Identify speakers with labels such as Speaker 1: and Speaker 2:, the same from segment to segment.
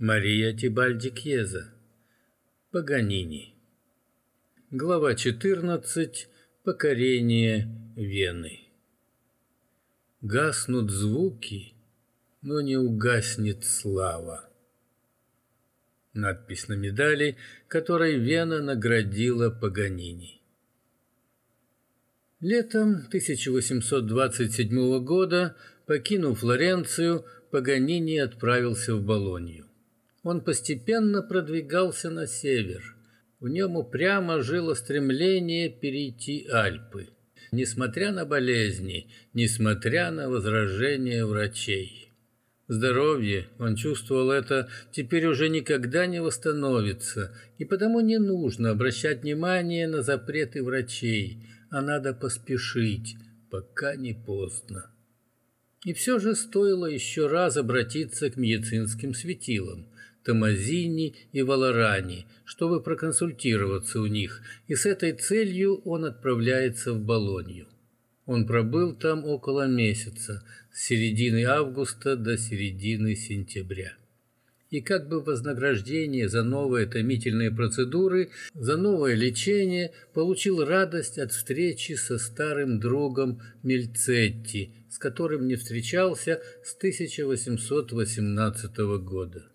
Speaker 1: Мария Тибальди Кьеза. Паганини. Глава 14. Покорение Вены. Гаснут звуки, но не угаснет слава. Надпись на медали, которой Вена наградила Паганини. Летом 1827 года, покинув Флоренцию, Паганини отправился в Болонью. Он постепенно продвигался на север. В нем упрямо жило стремление перейти Альпы. Несмотря на болезни, несмотря на возражения врачей. Здоровье, он чувствовал это, теперь уже никогда не восстановится, и потому не нужно обращать внимание на запреты врачей, а надо поспешить, пока не поздно. И все же стоило еще раз обратиться к медицинским светилам – Томазини и Валарани, чтобы проконсультироваться у них, и с этой целью он отправляется в Болонью. Он пробыл там около месяца, с середины августа до середины сентября. И как бы вознаграждение за новые томительные процедуры, за новое лечение, получил радость от встречи со старым другом Мельцетти, с которым не встречался с 1818 года.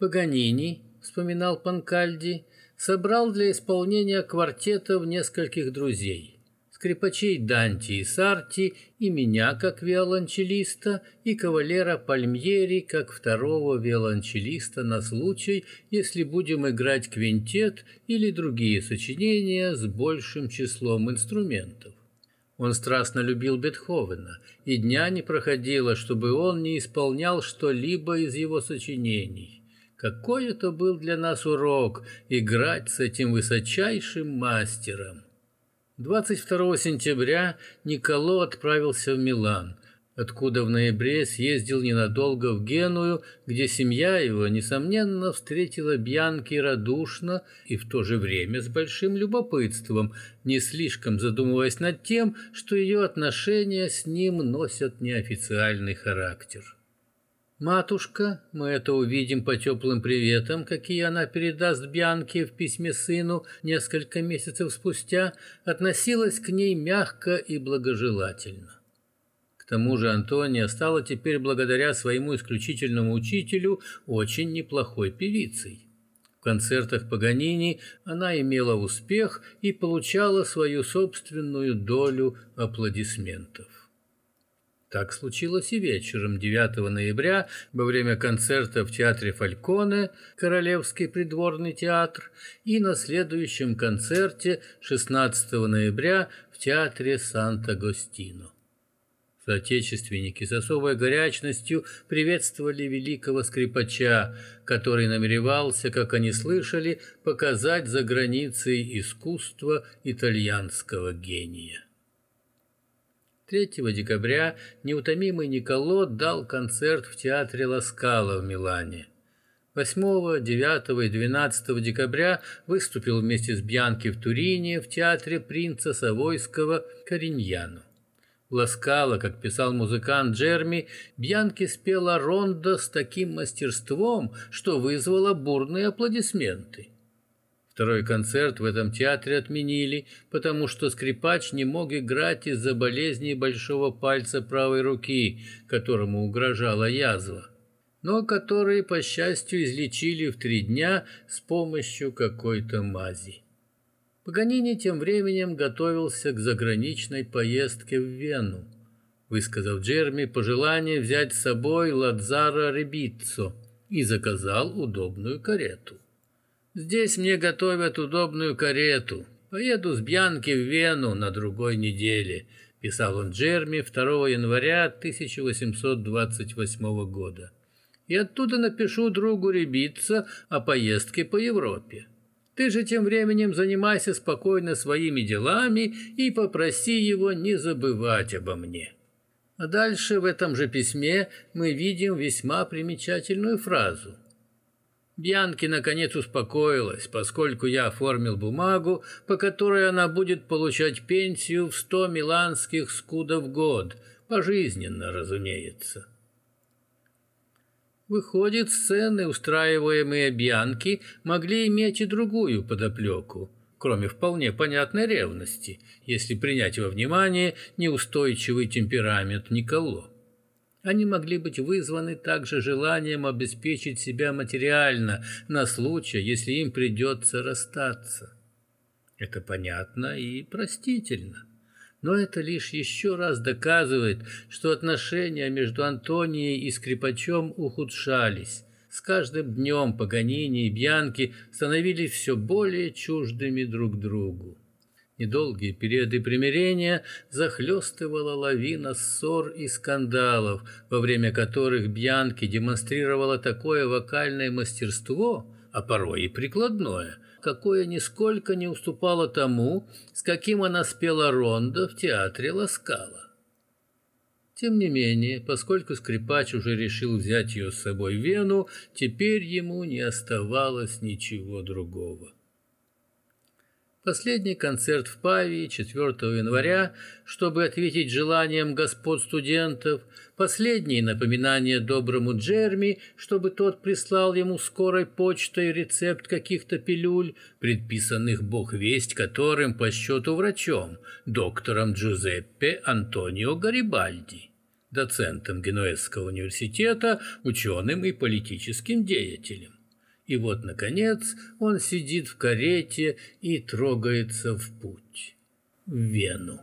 Speaker 1: Паганини, вспоминал Панкальди, собрал для исполнения квартетов нескольких друзей. Скрипачей Данти и Сарти, и меня как виолончелиста, и кавалера Пальмьери как второго виолончелиста на случай, если будем играть квинтет или другие сочинения с большим числом инструментов. Он страстно любил Бетховена, и дня не проходило, чтобы он не исполнял что-либо из его сочинений. Какой это был для нас урок играть с этим высочайшим мастером. 22 сентября Николо отправился в Милан, откуда в ноябре съездил ненадолго в Геную, где семья его, несомненно, встретила Бьянки радушно и в то же время с большим любопытством, не слишком задумываясь над тем, что ее отношения с ним носят неофициальный характер. Матушка, мы это увидим по теплым приветам, какие она передаст Бьянке в письме сыну несколько месяцев спустя, относилась к ней мягко и благожелательно. К тому же Антония стала теперь благодаря своему исключительному учителю очень неплохой певицей. В концертах Паганини она имела успех и получала свою собственную долю аплодисментов. Так случилось и вечером 9 ноября во время концерта в театре Фальконе, Королевский придворный театр, и на следующем концерте 16 ноября в театре Санта-Гостино. Соотечественники с особой горячностью приветствовали великого скрипача, который намеревался, как они слышали, показать за границей искусство итальянского гения. 3 декабря неутомимый Николо дал концерт в театре Ласкала в Милане. 8, 9 и 12 декабря выступил вместе с Бьянки в Турине в театре принца Савойского Кориньяну. Ласкала, как писал музыкант Джерми, Бьянки спела рондо с таким мастерством, что вызвало бурные аплодисменты. Второй концерт в этом театре отменили, потому что скрипач не мог играть из-за болезни большого пальца правой руки, которому угрожала язва, но который, по счастью, излечили в три дня с помощью какой-то мази. Паганини тем временем готовился к заграничной поездке в Вену, высказав Джерми пожелание взять с собой Ладзара Ребиццо и заказал удобную карету. Здесь мне готовят удобную карету. Поеду с Бьянки в Вену на другой неделе, писал он Джерми 2 января 1828 года. И оттуда напишу другу Рябица о поездке по Европе. Ты же тем временем занимайся спокойно своими делами и попроси его не забывать обо мне. А дальше в этом же письме мы видим весьма примечательную фразу – Бьянки наконец успокоилась, поскольку я оформил бумагу, по которой она будет получать пенсию в сто миланских скудов в год, пожизненно, разумеется. Выходит, сцены, устраиваемые Бьянки, могли иметь и другую подоплеку, кроме вполне понятной ревности, если принять во внимание неустойчивый темперамент Николо. Они могли быть вызваны также желанием обеспечить себя материально на случай, если им придется расстаться. Это понятно и простительно. Но это лишь еще раз доказывает, что отношения между Антонией и скрипачом ухудшались. С каждым днем Паганини и Бьянки становились все более чуждыми друг другу. Недолгие периоды примирения захлестывала лавина ссор и скандалов, во время которых Бьянки демонстрировала такое вокальное мастерство, а порой и прикладное – какое нисколько не уступало тому, с каким она спела Ронда в театре Ласкала. Тем не менее, поскольку скрипач уже решил взять ее с собой в Вену, теперь ему не оставалось ничего другого. Последний концерт в Павии 4 января, чтобы ответить желаниям господ студентов, последние напоминания доброму Джерми, чтобы тот прислал ему скорой почтой рецепт каких-то пилюль, предписанных бог весть которым по счету врачом, доктором Джузеппе Антонио Гарибальди, доцентом Генуэзского университета, ученым и политическим деятелем. И вот, наконец, он сидит в карете и трогается в путь. В Вену.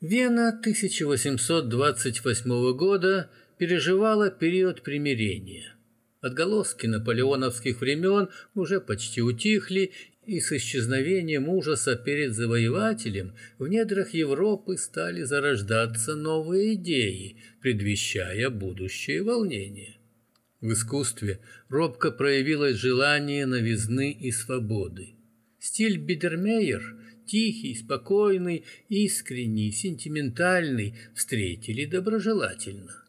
Speaker 1: Вена 1828 года переживала период примирения. Отголоски наполеоновских времен уже почти утихли, и с исчезновением ужаса перед завоевателем в недрах Европы стали зарождаться новые идеи, предвещая будущее волнение. В искусстве робко проявилось желание новизны и свободы. Стиль Бидермейер, тихий, спокойный, искренний, сентиментальный, встретили доброжелательно.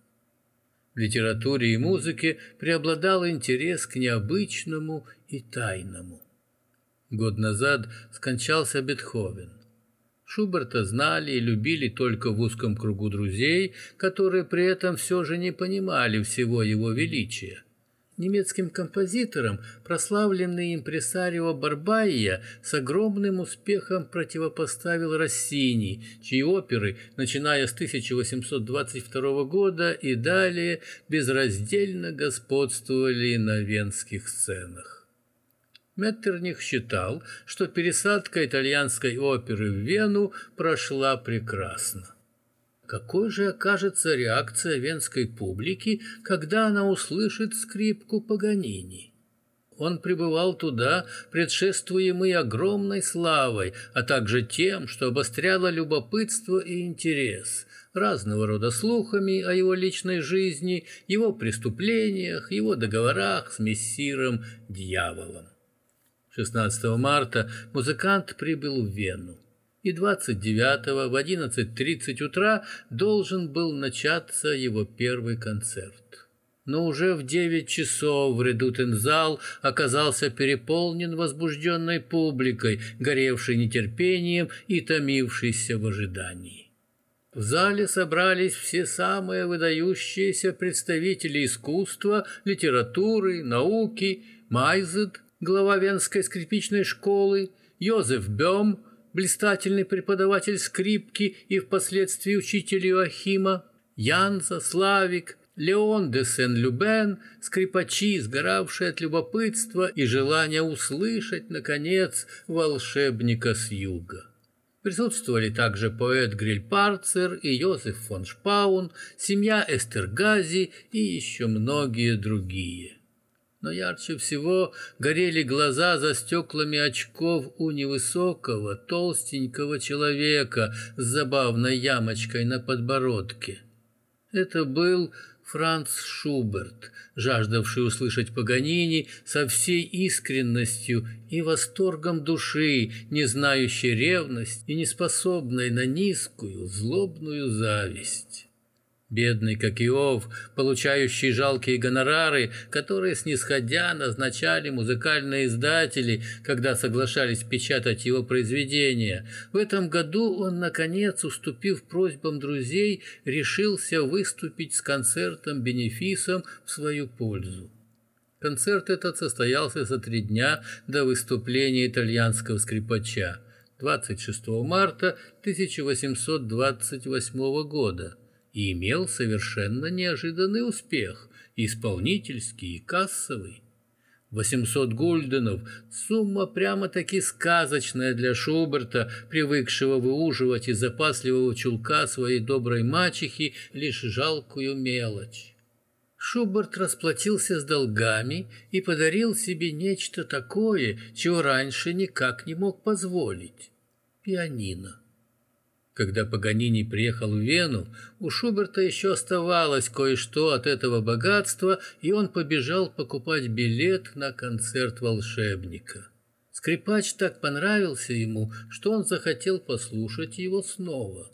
Speaker 1: В литературе и музыке преобладал интерес к необычному и тайному. Год назад скончался Бетховен. Шуберта знали и любили только в узком кругу друзей, которые при этом все же не понимали всего его величия. Немецким композитором прославленный импресарио Барбайя с огромным успехом противопоставил Россини, чьи оперы, начиная с 1822 года и далее, безраздельно господствовали на венских сценах. Меттерних считал, что пересадка итальянской оперы в Вену прошла прекрасно. Какой же окажется реакция венской публики, когда она услышит скрипку Паганини? Он пребывал туда, предшествуемый огромной славой, а также тем, что обостряло любопытство и интерес, разного рода слухами о его личной жизни, его преступлениях, его договорах с мессиром дьяволом. 16 марта музыкант прибыл в Вену, и 29 в 11.30 утра должен был начаться его первый концерт. Но уже в 9 часов редутен-зал оказался переполнен возбужденной публикой, горевшей нетерпением и томившейся в ожидании. В зале собрались все самые выдающиеся представители искусства, литературы, науки, Майзет, глава Венской скрипичной школы, Йозеф Бем, блистательный преподаватель скрипки и впоследствии учитель Иоахима, Янза, Славик, Леон де Сен-Любен, скрипачи, сгоравшие от любопытства и желания услышать, наконец, волшебника с юга. Присутствовали также поэт Грильпарцер и Йозеф фон Шпаун, семья Эстергази и еще многие другие но ярче всего горели глаза за стеклами очков у невысокого, толстенького человека с забавной ямочкой на подбородке. Это был Франц Шуберт, жаждавший услышать Паганини со всей искренностью и восторгом души, не знающий ревность и не способной на низкую, злобную зависть. Бедный, как Иов, получающий жалкие гонорары, которые, снисходя, назначали музыкальные издатели, когда соглашались печатать его произведения. В этом году он, наконец, уступив просьбам друзей, решился выступить с концертом-бенефисом в свою пользу. Концерт этот состоялся за три дня до выступления итальянского скрипача 26 марта 1828 года и имел совершенно неожиданный успех, исполнительский и кассовый. 800 гульденов – сумма прямо-таки сказочная для Шуберта, привыкшего выуживать из запасливого чулка своей доброй мачехи лишь жалкую мелочь. Шуберт расплатился с долгами и подарил себе нечто такое, чего раньше никак не мог позволить – пианино. Когда Паганини приехал в Вену, у Шуберта еще оставалось кое-что от этого богатства, и он побежал покупать билет на концерт волшебника. Скрипач так понравился ему, что он захотел послушать его снова.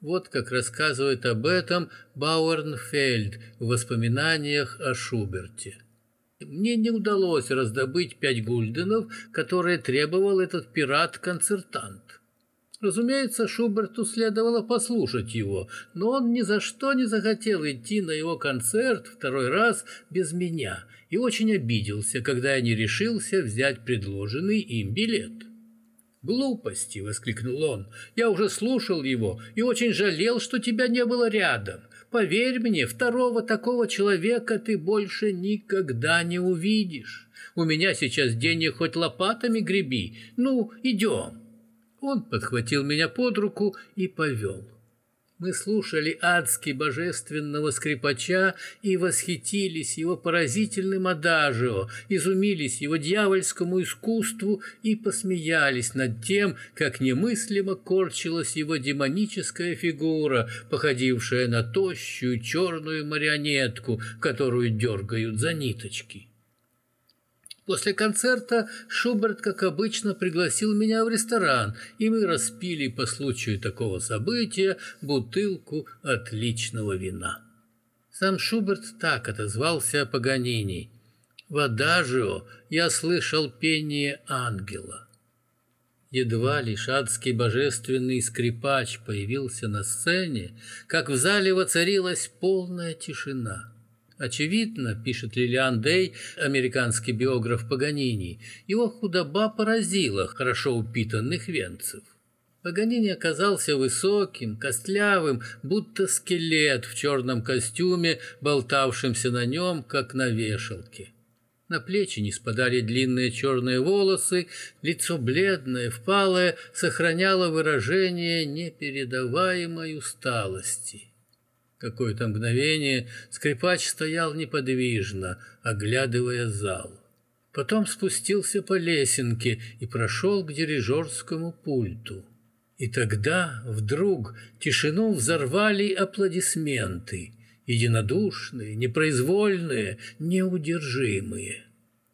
Speaker 1: Вот как рассказывает об этом Бауэрнфельд в воспоминаниях о Шуберте. Мне не удалось раздобыть пять гульденов, которые требовал этот пират-концертант. Разумеется, Шуберту следовало послушать его, но он ни за что не захотел идти на его концерт второй раз без меня и очень обиделся, когда я не решился взять предложенный им билет. «Глупости!» — воскликнул он. «Я уже слушал его и очень жалел, что тебя не было рядом. Поверь мне, второго такого человека ты больше никогда не увидишь. У меня сейчас денег хоть лопатами греби. Ну, идем!» Он подхватил меня под руку и повел. Мы слушали адски божественного скрипача и восхитились его поразительным адажио, изумились его дьявольскому искусству и посмеялись над тем, как немыслимо корчилась его демоническая фигура, походившая на тощую черную марионетку, которую дергают за ниточки. После концерта Шуберт, как обычно, пригласил меня в ресторан, и мы распили по случаю такого события бутылку отличного вина. Сам Шуберт так отозвался о Паганини. В Адажио я слышал пение ангела. Едва лишь адский божественный скрипач появился на сцене, как в зале воцарилась полная тишина. Очевидно, пишет Лилиан Дей, американский биограф Паганини, его худоба поразила хорошо упитанных венцев. Паганини оказался высоким, костлявым, будто скелет в черном костюме, болтавшимся на нем, как на вешалке. На плечи не спадали длинные черные волосы, лицо бледное, впалое, сохраняло выражение непередаваемой усталости. Какое-то мгновение скрипач стоял неподвижно, оглядывая зал. Потом спустился по лесенке и прошел к дирижерскому пульту. И тогда вдруг тишину взорвали аплодисменты, единодушные, непроизвольные, неудержимые.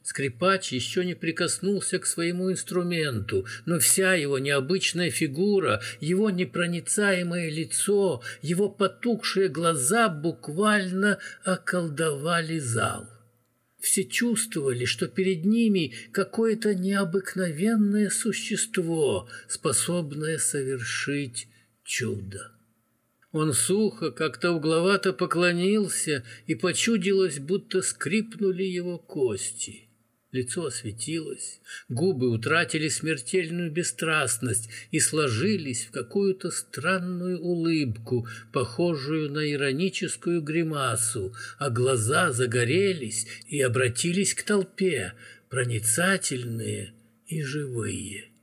Speaker 1: Скрипач еще не прикоснулся к своему инструменту, но вся его необычная фигура, его непроницаемое лицо, его потухшие глаза буквально околдовали зал. Все чувствовали, что перед ними какое-то необыкновенное существо, способное совершить чудо. Он сухо, как-то угловато поклонился, и почудилось, будто скрипнули его кости. Лицо осветилось, губы утратили смертельную бесстрастность и сложились в какую-то странную улыбку, похожую на ироническую гримасу, а глаза загорелись и обратились к толпе, проницательные и живые.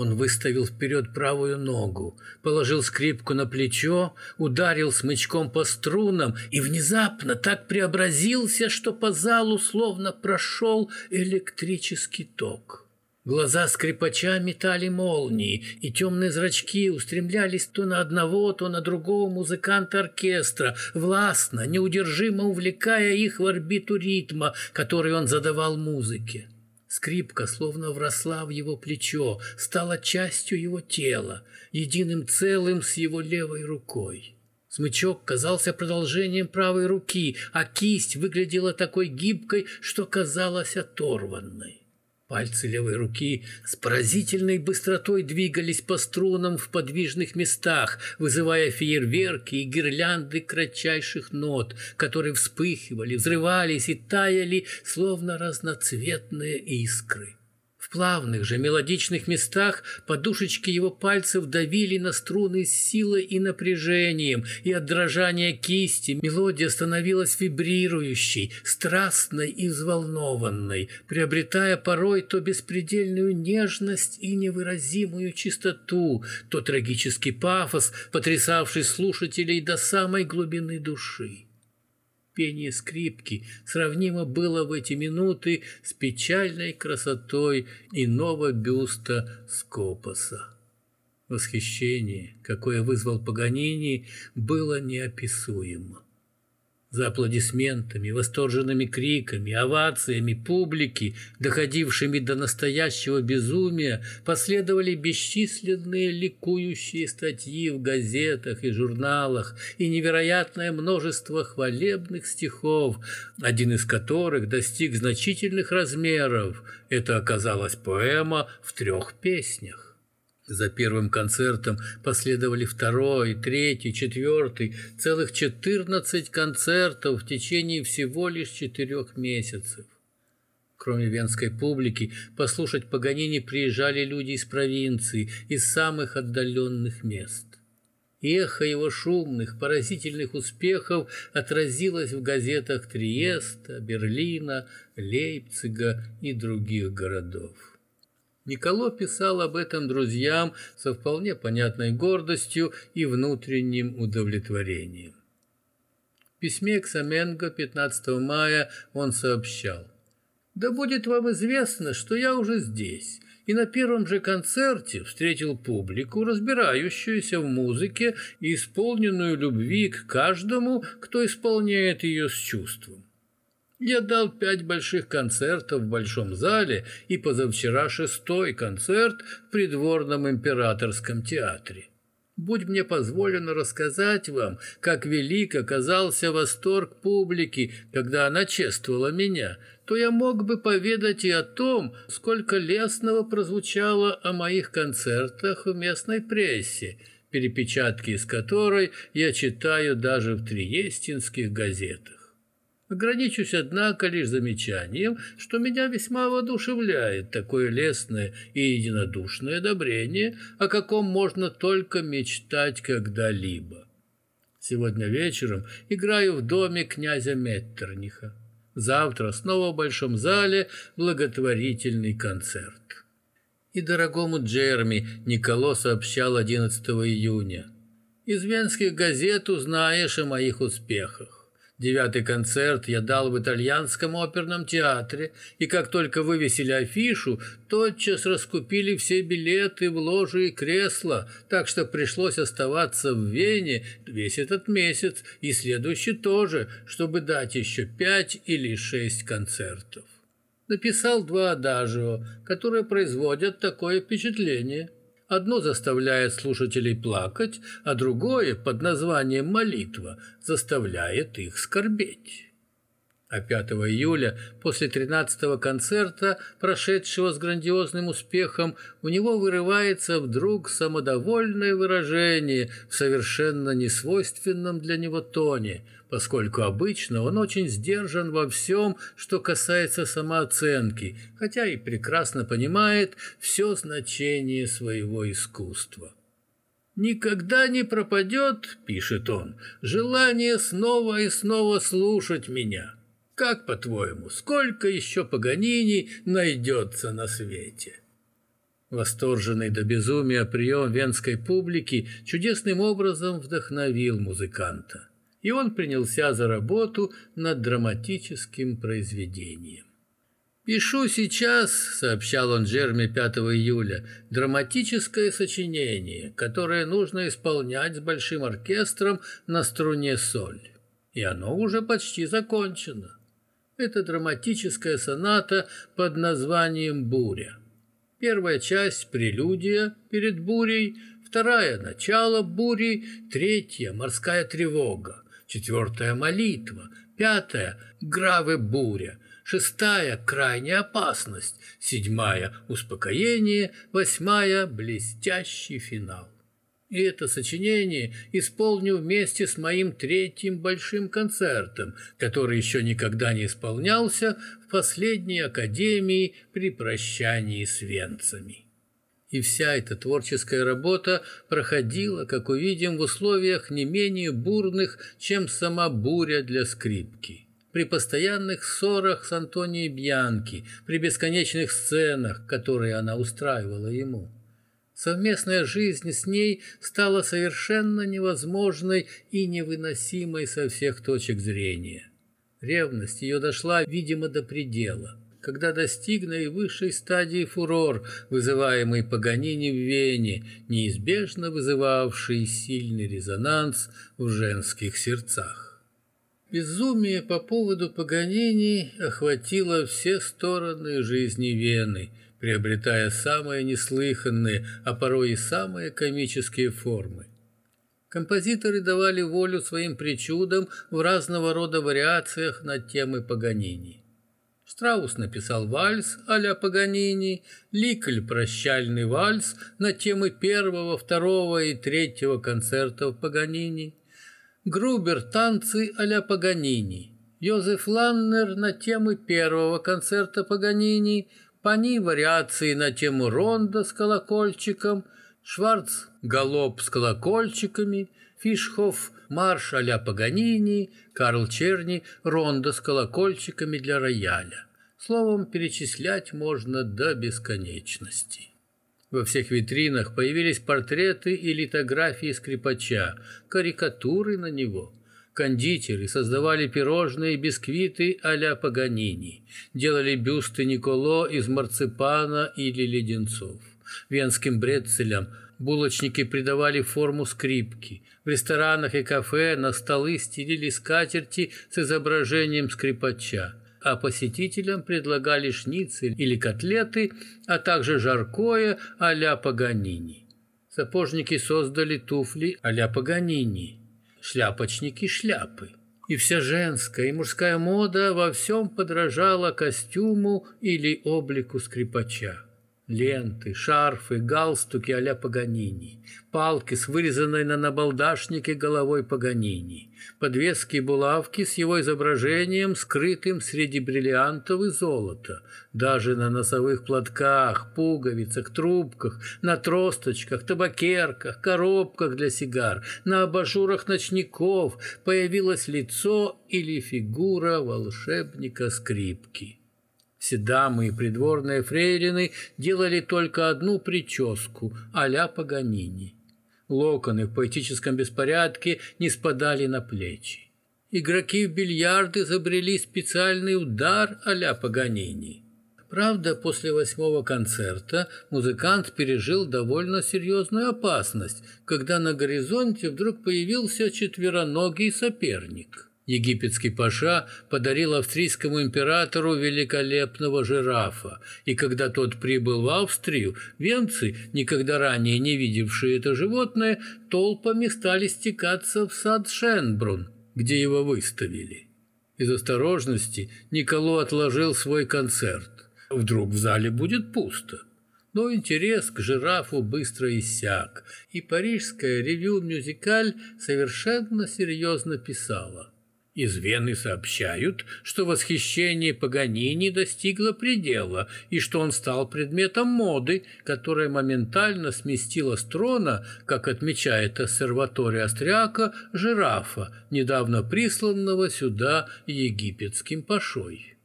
Speaker 1: Он выставил вперед правую ногу, положил скрипку на плечо, ударил смычком по струнам и внезапно так преобразился, что по залу словно прошел электрический ток. Глаза скрипача метали молнии, и темные зрачки устремлялись то на одного, то на другого музыканта оркестра, властно, неудержимо увлекая их в орбиту ритма, который он задавал музыке. Скрипка словно вросла в его плечо, стала частью его тела, единым целым с его левой рукой. Смычок казался продолжением правой руки, а кисть выглядела такой гибкой, что казалась оторванной. Пальцы левой руки с поразительной быстротой двигались по струнам в подвижных местах, вызывая фейерверки и гирлянды кратчайших нот, которые вспыхивали, взрывались и таяли, словно разноцветные искры. В плавных же мелодичных местах подушечки его пальцев давили на струны с силой и напряжением, и от дрожания кисти мелодия становилась вибрирующей, страстной и взволнованной, приобретая порой то беспредельную нежность и невыразимую чистоту, то трагический пафос, потрясавший слушателей до самой глубины души пение скрипки сравнимо было в эти минуты с печальной красотой иного бюста Скопоса. Восхищение, какое вызвал Паганини, было неописуемо. За аплодисментами, восторженными криками, овациями публики, доходившими до настоящего безумия, последовали бесчисленные ликующие статьи в газетах и журналах и невероятное множество хвалебных стихов, один из которых достиг значительных размеров. Это оказалась поэма в трех песнях. За первым концертом последовали второй, третий, четвертый, целых четырнадцать концертов в течение всего лишь четырех месяцев. Кроме венской публики, послушать Паганини приезжали люди из провинции, из самых отдаленных мест. Эхо его шумных, поразительных успехов отразилось в газетах Триеста, Берлина, Лейпцига и других городов. Николо писал об этом друзьям со вполне понятной гордостью и внутренним удовлетворением. В письме к Саменго 15 мая он сообщал. «Да будет вам известно, что я уже здесь, и на первом же концерте встретил публику, разбирающуюся в музыке и исполненную любви к каждому, кто исполняет ее с чувством. Я дал пять больших концертов в Большом зале и позавчера шестой концерт в придворном императорском театре. Будь мне позволено рассказать вам, как велик оказался восторг публики, когда она чествовала меня, то я мог бы поведать и о том, сколько лестного прозвучало о моих концертах в местной прессе, перепечатки из которой я читаю даже в триестинских газетах. Ограничусь, однако, лишь замечанием, что меня весьма воодушевляет такое лестное и единодушное одобрение, о каком можно только мечтать когда-либо. Сегодня вечером играю в доме князя Меттерниха. Завтра снова в большом зале благотворительный концерт. И дорогому Джерми Николо сообщал 11 июня. Из венских газет узнаешь о моих успехах. Девятый концерт я дал в итальянском оперном театре, и как только вывесили афишу, тотчас раскупили все билеты в ложи и кресла, так что пришлось оставаться в Вене весь этот месяц и следующий тоже, чтобы дать еще пять или шесть концертов. Написал два адажио, которые производят такое впечатление – Одно заставляет слушателей плакать, а другое, под названием «молитва», заставляет их скорбеть. А 5 июля, после 13-го концерта, прошедшего с грандиозным успехом, у него вырывается вдруг самодовольное выражение в совершенно несвойственном для него тоне, поскольку обычно он очень сдержан во всем, что касается самооценки, хотя и прекрасно понимает все значение своего искусства. «Никогда не пропадет, — пишет он, — желание снова и снова слушать меня». Как, по-твоему, сколько еще Паганини найдется на свете? Восторженный до безумия прием венской публики чудесным образом вдохновил музыканта, и он принялся за работу над драматическим произведением. «Пишу сейчас», — сообщал он Джерме 5 июля, — «драматическое сочинение, которое нужно исполнять с большим оркестром на струне соль. И оно уже почти закончено. Это драматическая соната под названием «Буря». Первая часть – прелюдия перед бурей, вторая – начало бури, третья – морская тревога, четвертая – молитва, пятая – гравы буря, шестая – крайняя опасность, седьмая – успокоение, восьмая – блестящий финал. И это сочинение исполню вместе с моим третьим большим концертом, который еще никогда не исполнялся в последней академии при прощании с венцами. И вся эта творческая работа проходила, как увидим, в условиях не менее бурных, чем сама буря для скрипки. При постоянных ссорах с Антонией Бьянки, при бесконечных сценах, которые она устраивала ему. Совместная жизнь с ней стала совершенно невозможной и невыносимой со всех точек зрения. Ревность ее дошла, видимо, до предела когда достиг наивысшей стадии фурор, вызываемый Паганини в Вене, неизбежно вызывавший сильный резонанс в женских сердцах. Безумие по поводу Паганини охватило все стороны жизни Вены, приобретая самые неслыханные, а порой и самые комические формы. Композиторы давали волю своим причудам в разного рода вариациях на темы Паганини. Штраус написал вальс а-ля Паганини, Ликль – прощальный вальс на темы первого, второго и третьего концертов Паганини, Грубер – танцы а-ля Паганини, Йозеф Ланнер на темы первого концерта Паганини, Пани – вариации на тему ронда с колокольчиком, Шварц – галоп с колокольчиками, Фишхоф – марш а-ля Паганини, Карл Черни – ронда с колокольчиками для рояля. Словом, перечислять можно до бесконечности. Во всех витринах появились портреты и литографии скрипача, карикатуры на него. Кондитеры создавали пирожные и бисквиты а-ля Паганини, делали бюсты Николо из марципана или леденцов. Венским брецелям булочники придавали форму скрипки. В ресторанах и кафе на столы стелили скатерти с изображением скрипача а посетителям предлагали шницель или котлеты, а также жаркое а-ля Паганини. Сапожники создали туфли а-ля Паганини, шляпочники – шляпы. И вся женская и мужская мода во всем подражала костюму или облику скрипача ленты, шарфы, галстуки а-ля Паганини, палки с вырезанной на набалдашнике головой Паганини, подвески и булавки с его изображением, скрытым среди бриллиантов и золота, даже на носовых платках, пуговицах, трубках, на тросточках, табакерках, коробках для сигар, на абажурах ночников появилось лицо или фигура волшебника скрипки. Все дамы и придворные фрейлины делали только одну прическу а-ля Паганини. Локоны в поэтическом беспорядке не спадали на плечи. Игроки в бильярд изобрели специальный удар а-ля Паганини. Правда, после восьмого концерта музыкант пережил довольно серьезную опасность, когда на горизонте вдруг появился четвероногий соперник – Египетский паша подарил австрийскому императору великолепного жирафа, и когда тот прибыл в Австрию, венцы, никогда ранее не видевшие это животное, толпами стали стекаться в сад Шенбрун, где его выставили. Из осторожности Николо отложил свой концерт. Вдруг в зале будет пусто. Но интерес к жирафу быстро иссяк, и парижская ревю-мюзикаль совершенно серьезно писала. Из Вены сообщают, что восхищение Паганини достигло предела и что он стал предметом моды, которая моментально сместила с трона, как отмечает ассерватория Остряка, жирафа, недавно присланного сюда египетским пашой.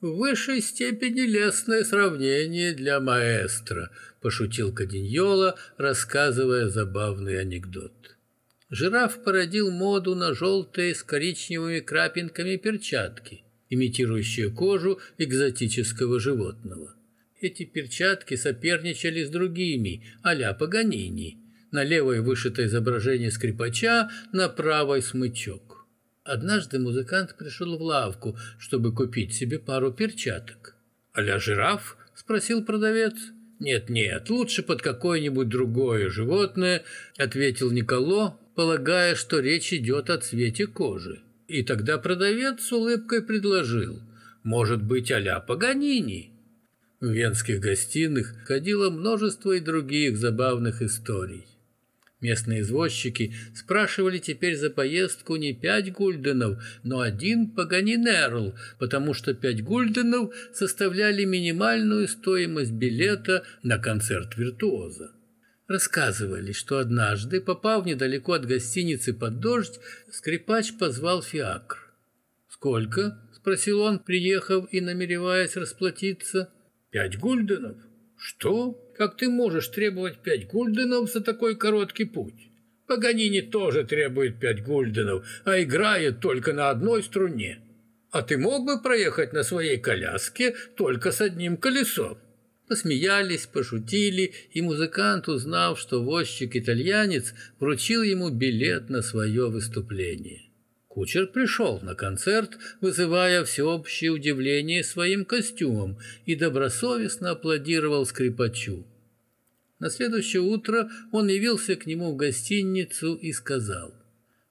Speaker 1: «В высшей степени лестное сравнение для маэстро», – пошутил Каденьола, рассказывая забавный анекдот. Жираф породил моду на желтые с коричневыми крапинками перчатки, имитирующие кожу экзотического животного. Эти перчатки соперничали с другими, а-ля Паганини. На левой вышито изображение скрипача, на правой смычок. Однажды музыкант пришел в лавку, чтобы купить себе пару перчаток. «А-ля жираф?» – спросил продавец. «Нет-нет, лучше под какое-нибудь другое животное», — ответил Николо, полагая, что речь идет о цвете кожи. И тогда продавец с улыбкой предложил, «Может быть, а-ля Паганини?» В венских гостиных ходило множество и других забавных историй. Местные извозчики спрашивали теперь за поездку не пять гульденов, но один паганинерл, потому что пять гульденов составляли минимальную стоимость билета на концерт виртуоза. Рассказывали, что однажды, попав недалеко от гостиницы под дождь, скрипач позвал фиакр. «Сколько?» – спросил он, приехав и намереваясь расплатиться. «Пять гульденов». «Что?» Как ты можешь требовать пять гульденов за такой короткий путь? Паганини тоже требует пять гульденов, а играет только на одной струне. А ты мог бы проехать на своей коляске только с одним колесом? Посмеялись, пошутили, и музыкант, узнав, что возчик-итальянец, вручил ему билет на свое выступление. Кучер пришел на концерт, вызывая всеобщее удивление своим костюмом, и добросовестно аплодировал скрипачу. На следующее утро он явился к нему в гостиницу и сказал,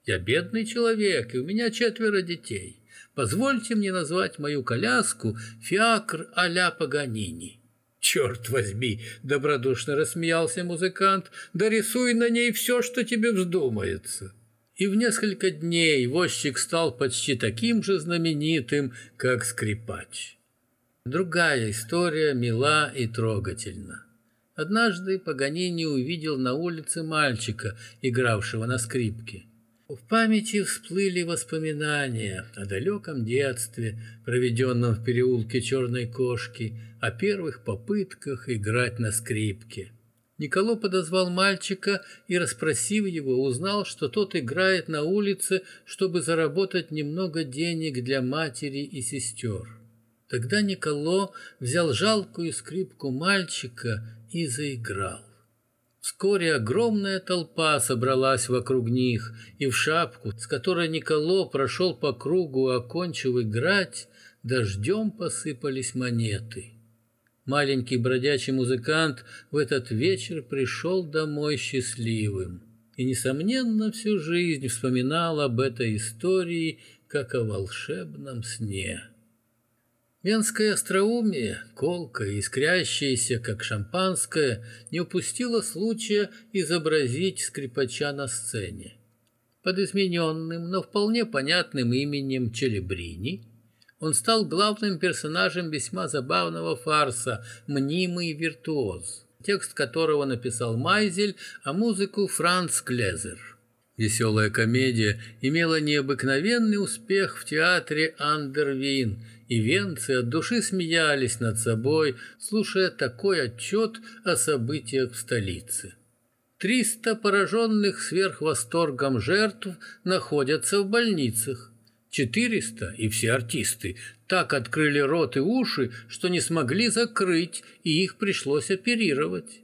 Speaker 1: «Я бедный человек, и у меня четверо детей. Позвольте мне назвать мою коляску «Фиакр а-ля Паганини». «Черт возьми!» — добродушно рассмеялся музыкант. «Да рисуй на ней все, что тебе вздумается» и в несколько дней возчик стал почти таким же знаменитым, как скрипач. Другая история мила и трогательна. Однажды Паганини увидел на улице мальчика, игравшего на скрипке. В памяти всплыли воспоминания о далеком детстве, проведенном в переулке Черной Кошки, о первых попытках играть на скрипке. Николо подозвал мальчика и, расспросив его, узнал, что тот играет на улице, чтобы заработать немного денег для матери и сестер. Тогда Николо взял жалкую скрипку мальчика и заиграл. Вскоре огромная толпа собралась вокруг них, и в шапку, с которой Николо прошел по кругу, окончив играть, дождем посыпались монеты. Маленький бродячий музыкант в этот вечер пришел домой счастливым и, несомненно, всю жизнь вспоминал об этой истории, как о волшебном сне. Венское остроумие, колкое, искрящееся, как шампанское, не упустило случая изобразить скрипача на сцене. Под измененным, но вполне понятным именем Челебрини – он стал главным персонажем весьма забавного фарса «Мнимый виртуоз», текст которого написал Майзель, а музыку Франц Клезер. Веселая комедия имела необыкновенный успех в театре Андервин, и венцы от души смеялись над собой, слушая такой отчет о событиях в столице. Триста пораженных сверхвосторгом жертв находятся в больницах. Четыреста, и все артисты, так открыли рот и уши, что не смогли закрыть, и их пришлось оперировать.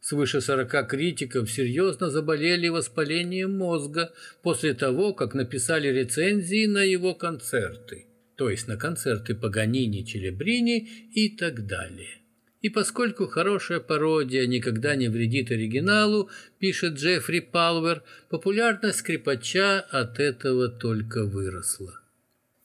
Speaker 1: Свыше сорока критиков серьезно заболели воспалением мозга после того, как написали рецензии на его концерты, то есть на концерты Паганини, Челебрини и так далее. И поскольку хорошая пародия никогда не вредит оригиналу, пишет Джеффри Палвер, популярность скрипача от этого только выросла.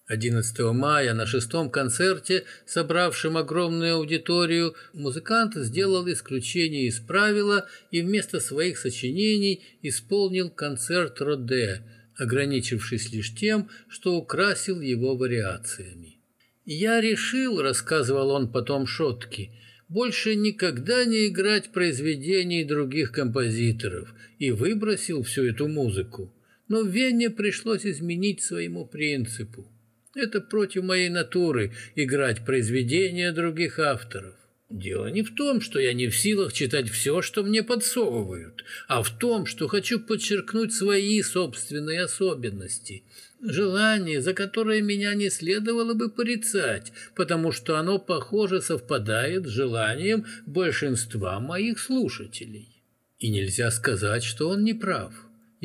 Speaker 1: 11 мая на шестом концерте, собравшем огромную аудиторию, музыкант сделал исключение из правила и вместо своих сочинений исполнил концерт Роде, ограничившись лишь тем, что украсил его вариациями. «Я решил», — рассказывал он потом Шотки, — больше никогда не играть произведений других композиторов и выбросил всю эту музыку. Но Вене пришлось изменить своему принципу. Это против моей натуры играть произведения других авторов. Дело не в том, что я не в силах читать все, что мне подсовывают, а в том, что хочу подчеркнуть свои собственные особенности – Желание, за которое меня не следовало бы порицать, потому что оно, похоже, совпадает с желанием большинства моих слушателей. И нельзя сказать, что он не прав.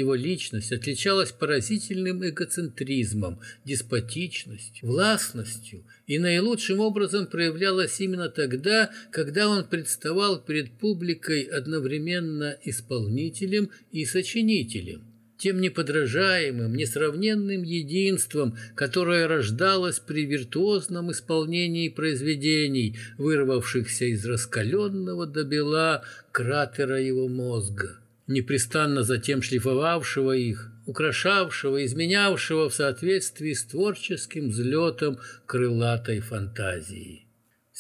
Speaker 1: Его личность отличалась поразительным эгоцентризмом, деспотичностью, властностью и наилучшим образом проявлялась именно тогда, когда он представал перед публикой одновременно исполнителем и сочинителем тем неподражаемым, несравненным единством, которое рождалось при виртуозном исполнении произведений, вырвавшихся из раскаленного до бела кратера его мозга, непрестанно затем шлифовавшего их, украшавшего, изменявшего в соответствии с творческим взлетом крылатой фантазии.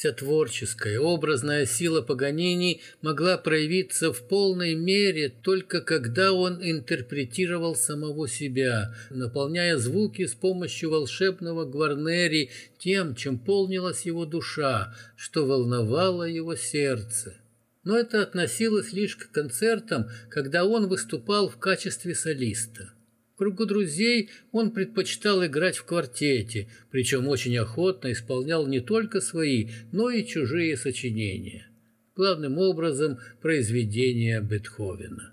Speaker 1: Вся творческая, образная сила Паганини могла проявиться в полной мере только когда он интерпретировал самого себя, наполняя звуки с помощью волшебного гварнери тем, чем полнилась его душа, что волновало его сердце. Но это относилось лишь к концертам, когда он выступал в качестве солиста кругу друзей он предпочитал играть в квартете, причем очень охотно исполнял не только свои, но и чужие сочинения. Главным образом произведения Бетховена.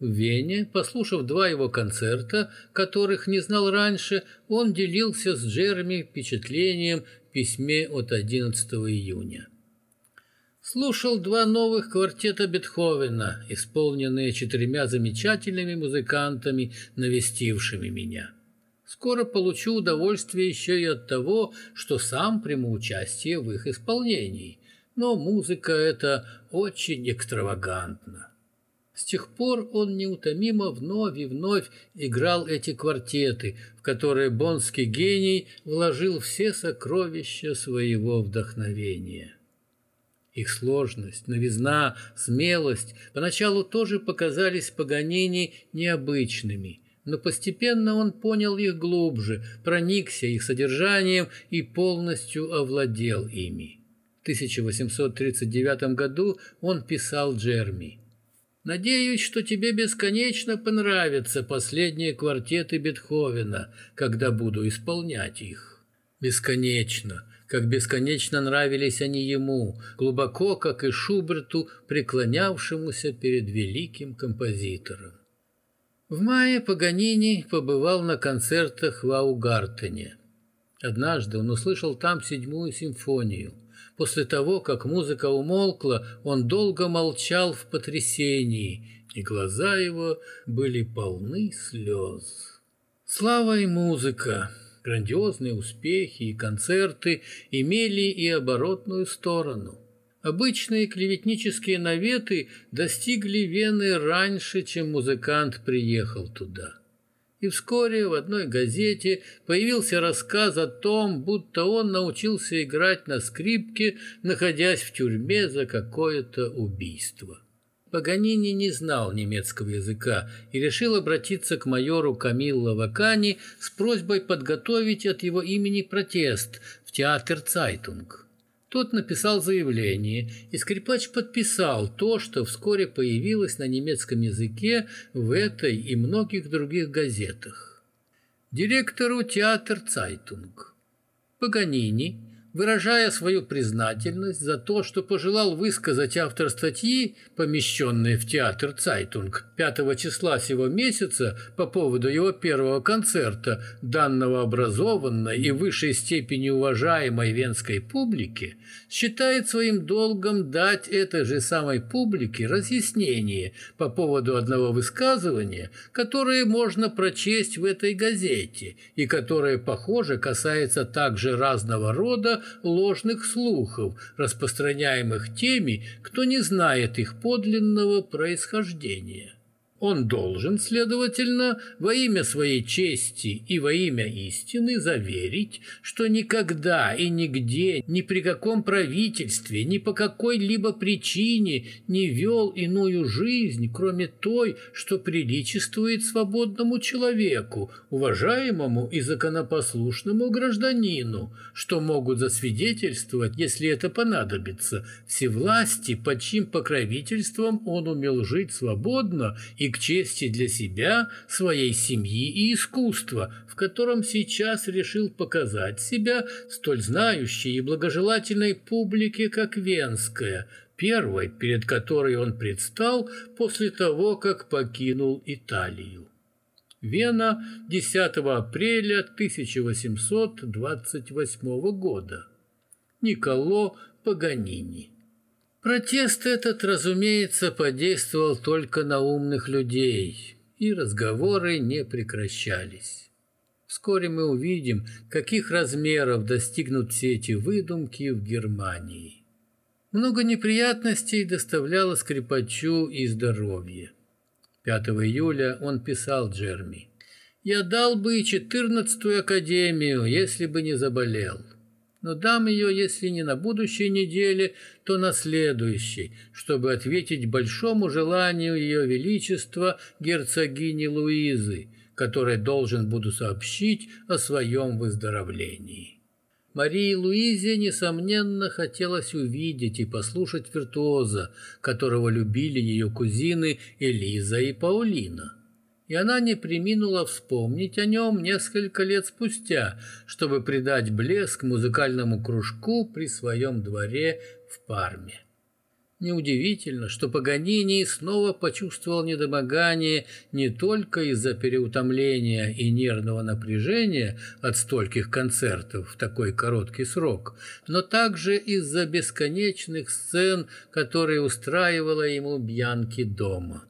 Speaker 1: В Вене, послушав два его концерта, которых не знал раньше, он делился с Джереми впечатлением в письме от 11 июня слушал два новых квартета Бетховена, исполненные четырьмя замечательными музыкантами, навестившими меня. Скоро получу удовольствие еще и от того, что сам приму участие в их исполнении. Но музыка эта очень экстравагантна. С тех пор он неутомимо вновь и вновь играл эти квартеты, в которые бонский гений вложил все сокровища своего вдохновения. Их сложность, новизна, смелость поначалу тоже показались Паганини необычными, но постепенно он понял их глубже, проникся их содержанием и полностью овладел ими. В 1839 году он писал Джерми. «Надеюсь, что тебе бесконечно понравятся последние квартеты Бетховена, когда буду исполнять их». Бесконечно как бесконечно нравились они ему, глубоко, как и Шуберту, преклонявшемуся перед великим композитором. В мае Паганини побывал на концертах в Аугартене. Однажды он услышал там седьмую симфонию. После того, как музыка умолкла, он долго молчал в потрясении, и глаза его были полны слез. Слава и музыка! Грандиозные успехи и концерты имели и оборотную сторону. Обычные клеветнические наветы достигли Вены раньше, чем музыкант приехал туда. И вскоре в одной газете появился рассказ о том, будто он научился играть на скрипке, находясь в тюрьме за какое-то убийство. Паганини не знал немецкого языка и решил обратиться к майору Камилло Вакани с просьбой подготовить от его имени протест в театр Цайтунг. Тот написал заявление, и скрипач подписал то, что вскоре появилось на немецком языке в этой и многих других газетах. Директору театр Цайтунг. Паганини – выражая свою признательность за то, что пожелал высказать автор статьи, помещенной в театр «Цайтунг» 5 числа сего месяца по поводу его первого концерта, данного образованной и в высшей степени уважаемой венской публике, считает своим долгом дать этой же самой публике разъяснение по поводу одного высказывания, которое можно прочесть в этой газете и которое, похоже, касается также разного рода ложных слухов, распространяемых теми, кто не знает их подлинного происхождения. Он должен, следовательно, во имя своей чести и во имя истины заверить, что никогда и нигде, ни при каком правительстве, ни по какой-либо причине не вел иную жизнь, кроме той, что приличествует свободному человеку, уважаемому и законопослушному гражданину, что могут засвидетельствовать, если это понадобится, все власти, под чьим покровительством он умел жить свободно и к чести для себя, своей семьи и искусства, в котором сейчас решил показать себя столь знающей и благожелательной публике, как Венская, первой, перед которой он предстал после того, как покинул Италию. Вена 10 апреля 1828 года. Николо Паганини. Протест этот, разумеется, подействовал только на умных людей, и разговоры не прекращались. Вскоре мы увидим, каких размеров достигнут все эти выдумки в Германии. Много неприятностей доставляло скрипачу и здоровье. 5 июля он писал Джерми. «Я дал бы и четырнадцатую академию, если бы не заболел. Но дам ее, если не на будущей неделе, то на следующей, чтобы ответить большому желанию ее величества герцогини Луизы, которой должен буду сообщить о своем выздоровлении». Марии Луизе, несомненно, хотелось увидеть и послушать виртуоза, которого любили ее кузины Элиза и Паулина. И она не приминула вспомнить о нем несколько лет спустя, чтобы придать блеск музыкальному кружку при своем дворе в Парме. Неудивительно, что Паганини снова почувствовал недомогание не только из-за переутомления и нервного напряжения от стольких концертов в такой короткий срок, но также из-за бесконечных сцен, которые устраивала ему Бьянки дома.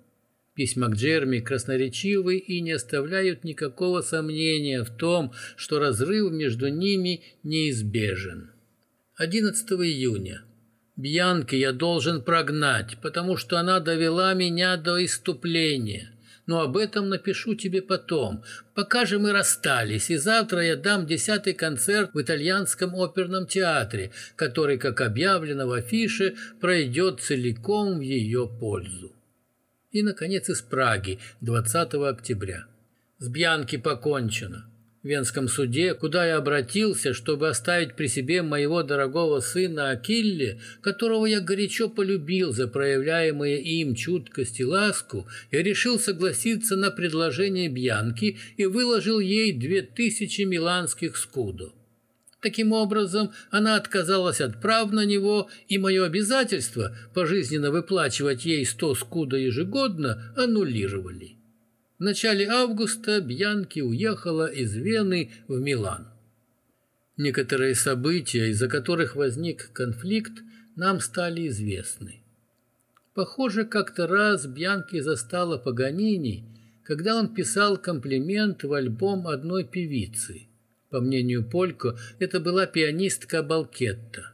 Speaker 1: Письма к Джерми красноречивы и не оставляют никакого сомнения в том, что разрыв между ними неизбежен. 11 июня. Бьянки я должен прогнать, потому что она довела меня до иступления. Но об этом напишу тебе потом. Пока же мы расстались, и завтра я дам десятый концерт в итальянском оперном театре, который, как объявлено в афише, пройдет целиком в ее пользу. И, наконец, из Праги, 20 октября. С Бьянки покончено. Венском суде, куда я обратился, чтобы оставить при себе моего дорогого сына Акилле, которого я горячо полюбил за проявляемые им чуткость и ласку, я решил согласиться на предложение Бьянки и выложил ей две тысячи миланских скудо. Таким образом, она отказалась от прав на него, и мое обязательство пожизненно выплачивать ей сто скуда ежегодно аннулировали. В начале августа Бьянки уехала из Вены в Милан. Некоторые события, из-за которых возник конфликт, нам стали известны. Похоже, как-то раз Бьянки застала Паганини, когда он писал комплимент в альбом одной певицы. По мнению Полько, это была пианистка Балкетта.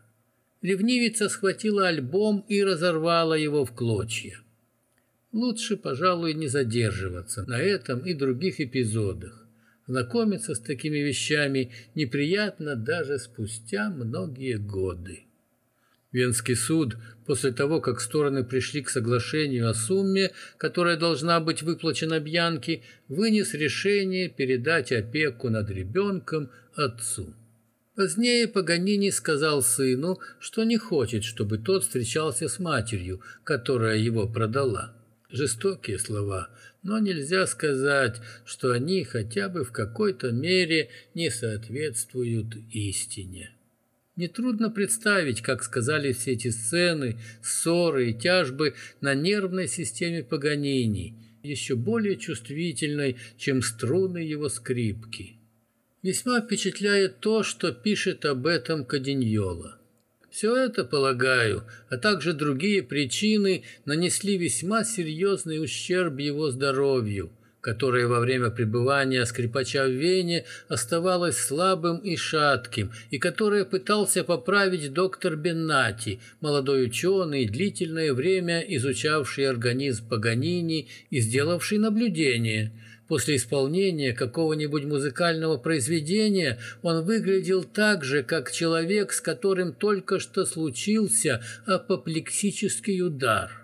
Speaker 1: Ревнивица схватила альбом и разорвала его в клочья. Лучше, пожалуй, не задерживаться на этом и других эпизодах. Знакомиться с такими вещами неприятно даже спустя многие годы. Венский суд, после того, как стороны пришли к соглашению о сумме, которая должна быть выплачена Бьянке, вынес решение передать опеку над ребенком отцу. Позднее Паганини сказал сыну, что не хочет, чтобы тот встречался с матерью, которая его продала. Жестокие слова, но нельзя сказать, что они хотя бы в какой-то мере не соответствуют истине. Нетрудно представить, как сказали все эти сцены, ссоры и тяжбы на нервной системе Паганини, еще более чувствительной, чем струны его скрипки. Весьма впечатляет то, что пишет об этом Каденьола. Все это, полагаю, а также другие причины нанесли весьма серьезный ущерб его здоровью, которое во время пребывания скрипача в Вене оставалось слабым и шатким, и которое пытался поправить доктор Беннати, молодой ученый, длительное время изучавший организм Паганини и сделавший наблюдение – После исполнения какого-нибудь музыкального произведения он выглядел так же, как человек, с которым только что случился апоплексический удар.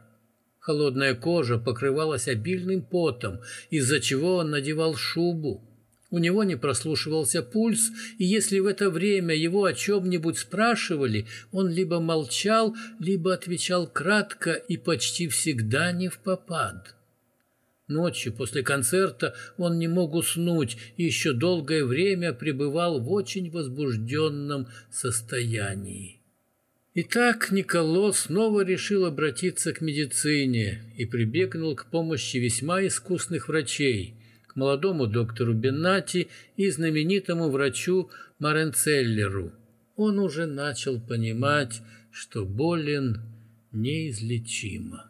Speaker 1: Холодная кожа покрывалась обильным потом, из-за чего он надевал шубу. У него не прослушивался пульс, и если в это время его о чем-нибудь спрашивали, он либо молчал, либо отвечал кратко и почти всегда не в попад. Ночью после концерта он не мог уснуть и еще долгое время пребывал в очень возбужденном состоянии. Итак, Николо снова решил обратиться к медицине и прибегнул к помощи весьма искусных врачей, к молодому доктору Беннати и знаменитому врачу Маренцеллеру. Он уже начал понимать, что болен неизлечимо.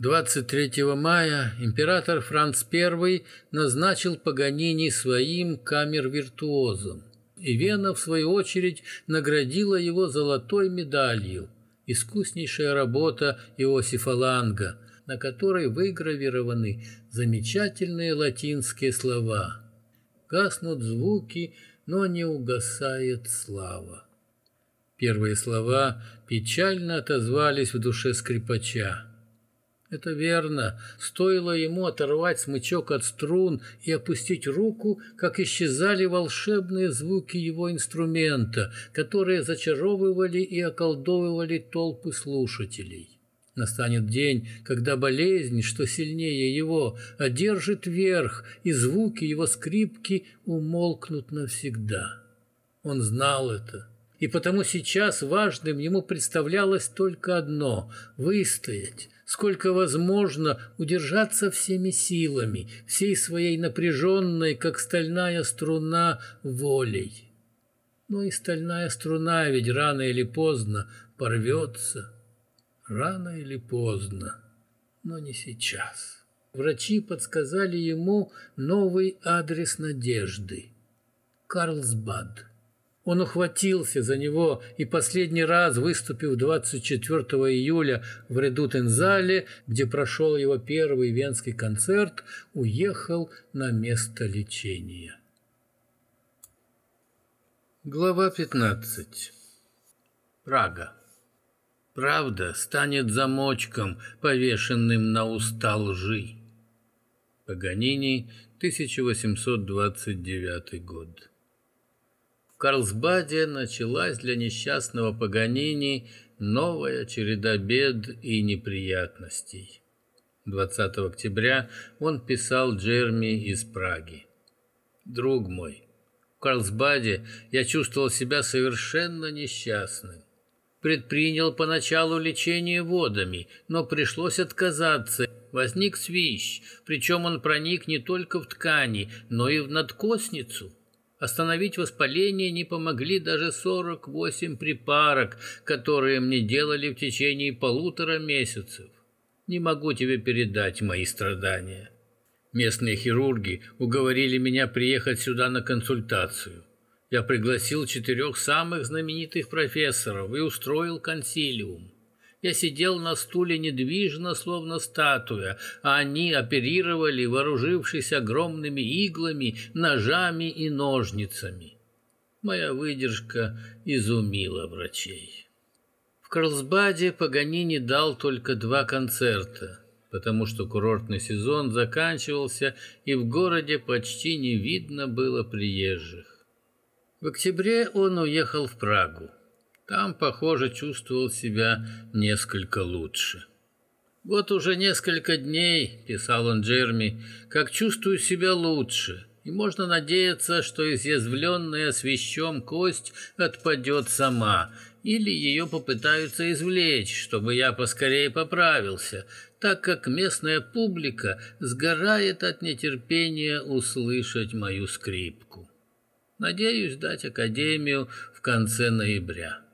Speaker 1: 23 мая император Франц I назначил Паганини своим камер-виртуозом, и Вена, в свою очередь, наградила его золотой медалью «Искуснейшая работа Иосифа Ланга», на которой выгравированы замечательные латинские слова. Гаснут звуки, но не угасает слава. Первые слова печально отозвались в душе скрипача. Это верно. Стоило ему оторвать смычок от струн и опустить руку, как исчезали волшебные звуки его инструмента, которые зачаровывали и околдовывали толпы слушателей. Настанет день, когда болезнь, что сильнее его, одержит верх, и звуки его скрипки умолкнут навсегда. Он знал это, и потому сейчас важным ему представлялось только одно — выстоять, сколько возможно удержаться всеми силами, всей своей напряженной, как стальная струна, волей. Но и стальная струна ведь рано или поздно порвется. Рано или поздно, но не сейчас. Врачи подсказали ему новый адрес надежды – Карлсбад. Он ухватился за него и последний раз, выступив 24 июля в Редутензале, где прошел его первый венский концерт, уехал на место лечения. Глава 15. Прага. Правда станет замочком, повешенным на уста лжи. Паганини, 1829 год. Карлсбаде началась для несчастного Паганини новая череда бед и неприятностей. 20 октября он писал Джерми из Праги. «Друг мой, в Карлсбаде я чувствовал себя совершенно несчастным. Предпринял поначалу лечение водами, но пришлось отказаться. Возник свищ, причем он проник не только в ткани, но и в надкосницу. Остановить воспаление не помогли даже 48 припарок, которые мне делали в течение полутора месяцев. Не могу тебе передать мои страдания. Местные хирурги уговорили меня приехать сюда на консультацию. Я пригласил четырех самых знаменитых профессоров и устроил консилиум. Я сидел на стуле недвижно, словно статуя, а они оперировали, вооружившись огромными иглами, ножами и ножницами. Моя выдержка изумила врачей. В Карлсбаде Паганини дал только два концерта, потому что курортный сезон заканчивался, и в городе почти не видно было приезжих. В октябре он уехал в Прагу. Там, похоже, чувствовал себя несколько лучше. «Вот уже несколько дней», — писал он Джерми, — «как чувствую себя лучше, и можно надеяться, что изъязвленная свищом кость отпадет сама, или ее попытаются извлечь, чтобы я поскорее поправился, так как местная публика сгорает от нетерпения услышать мою скрипку. Надеюсь дать Академию в конце ноября».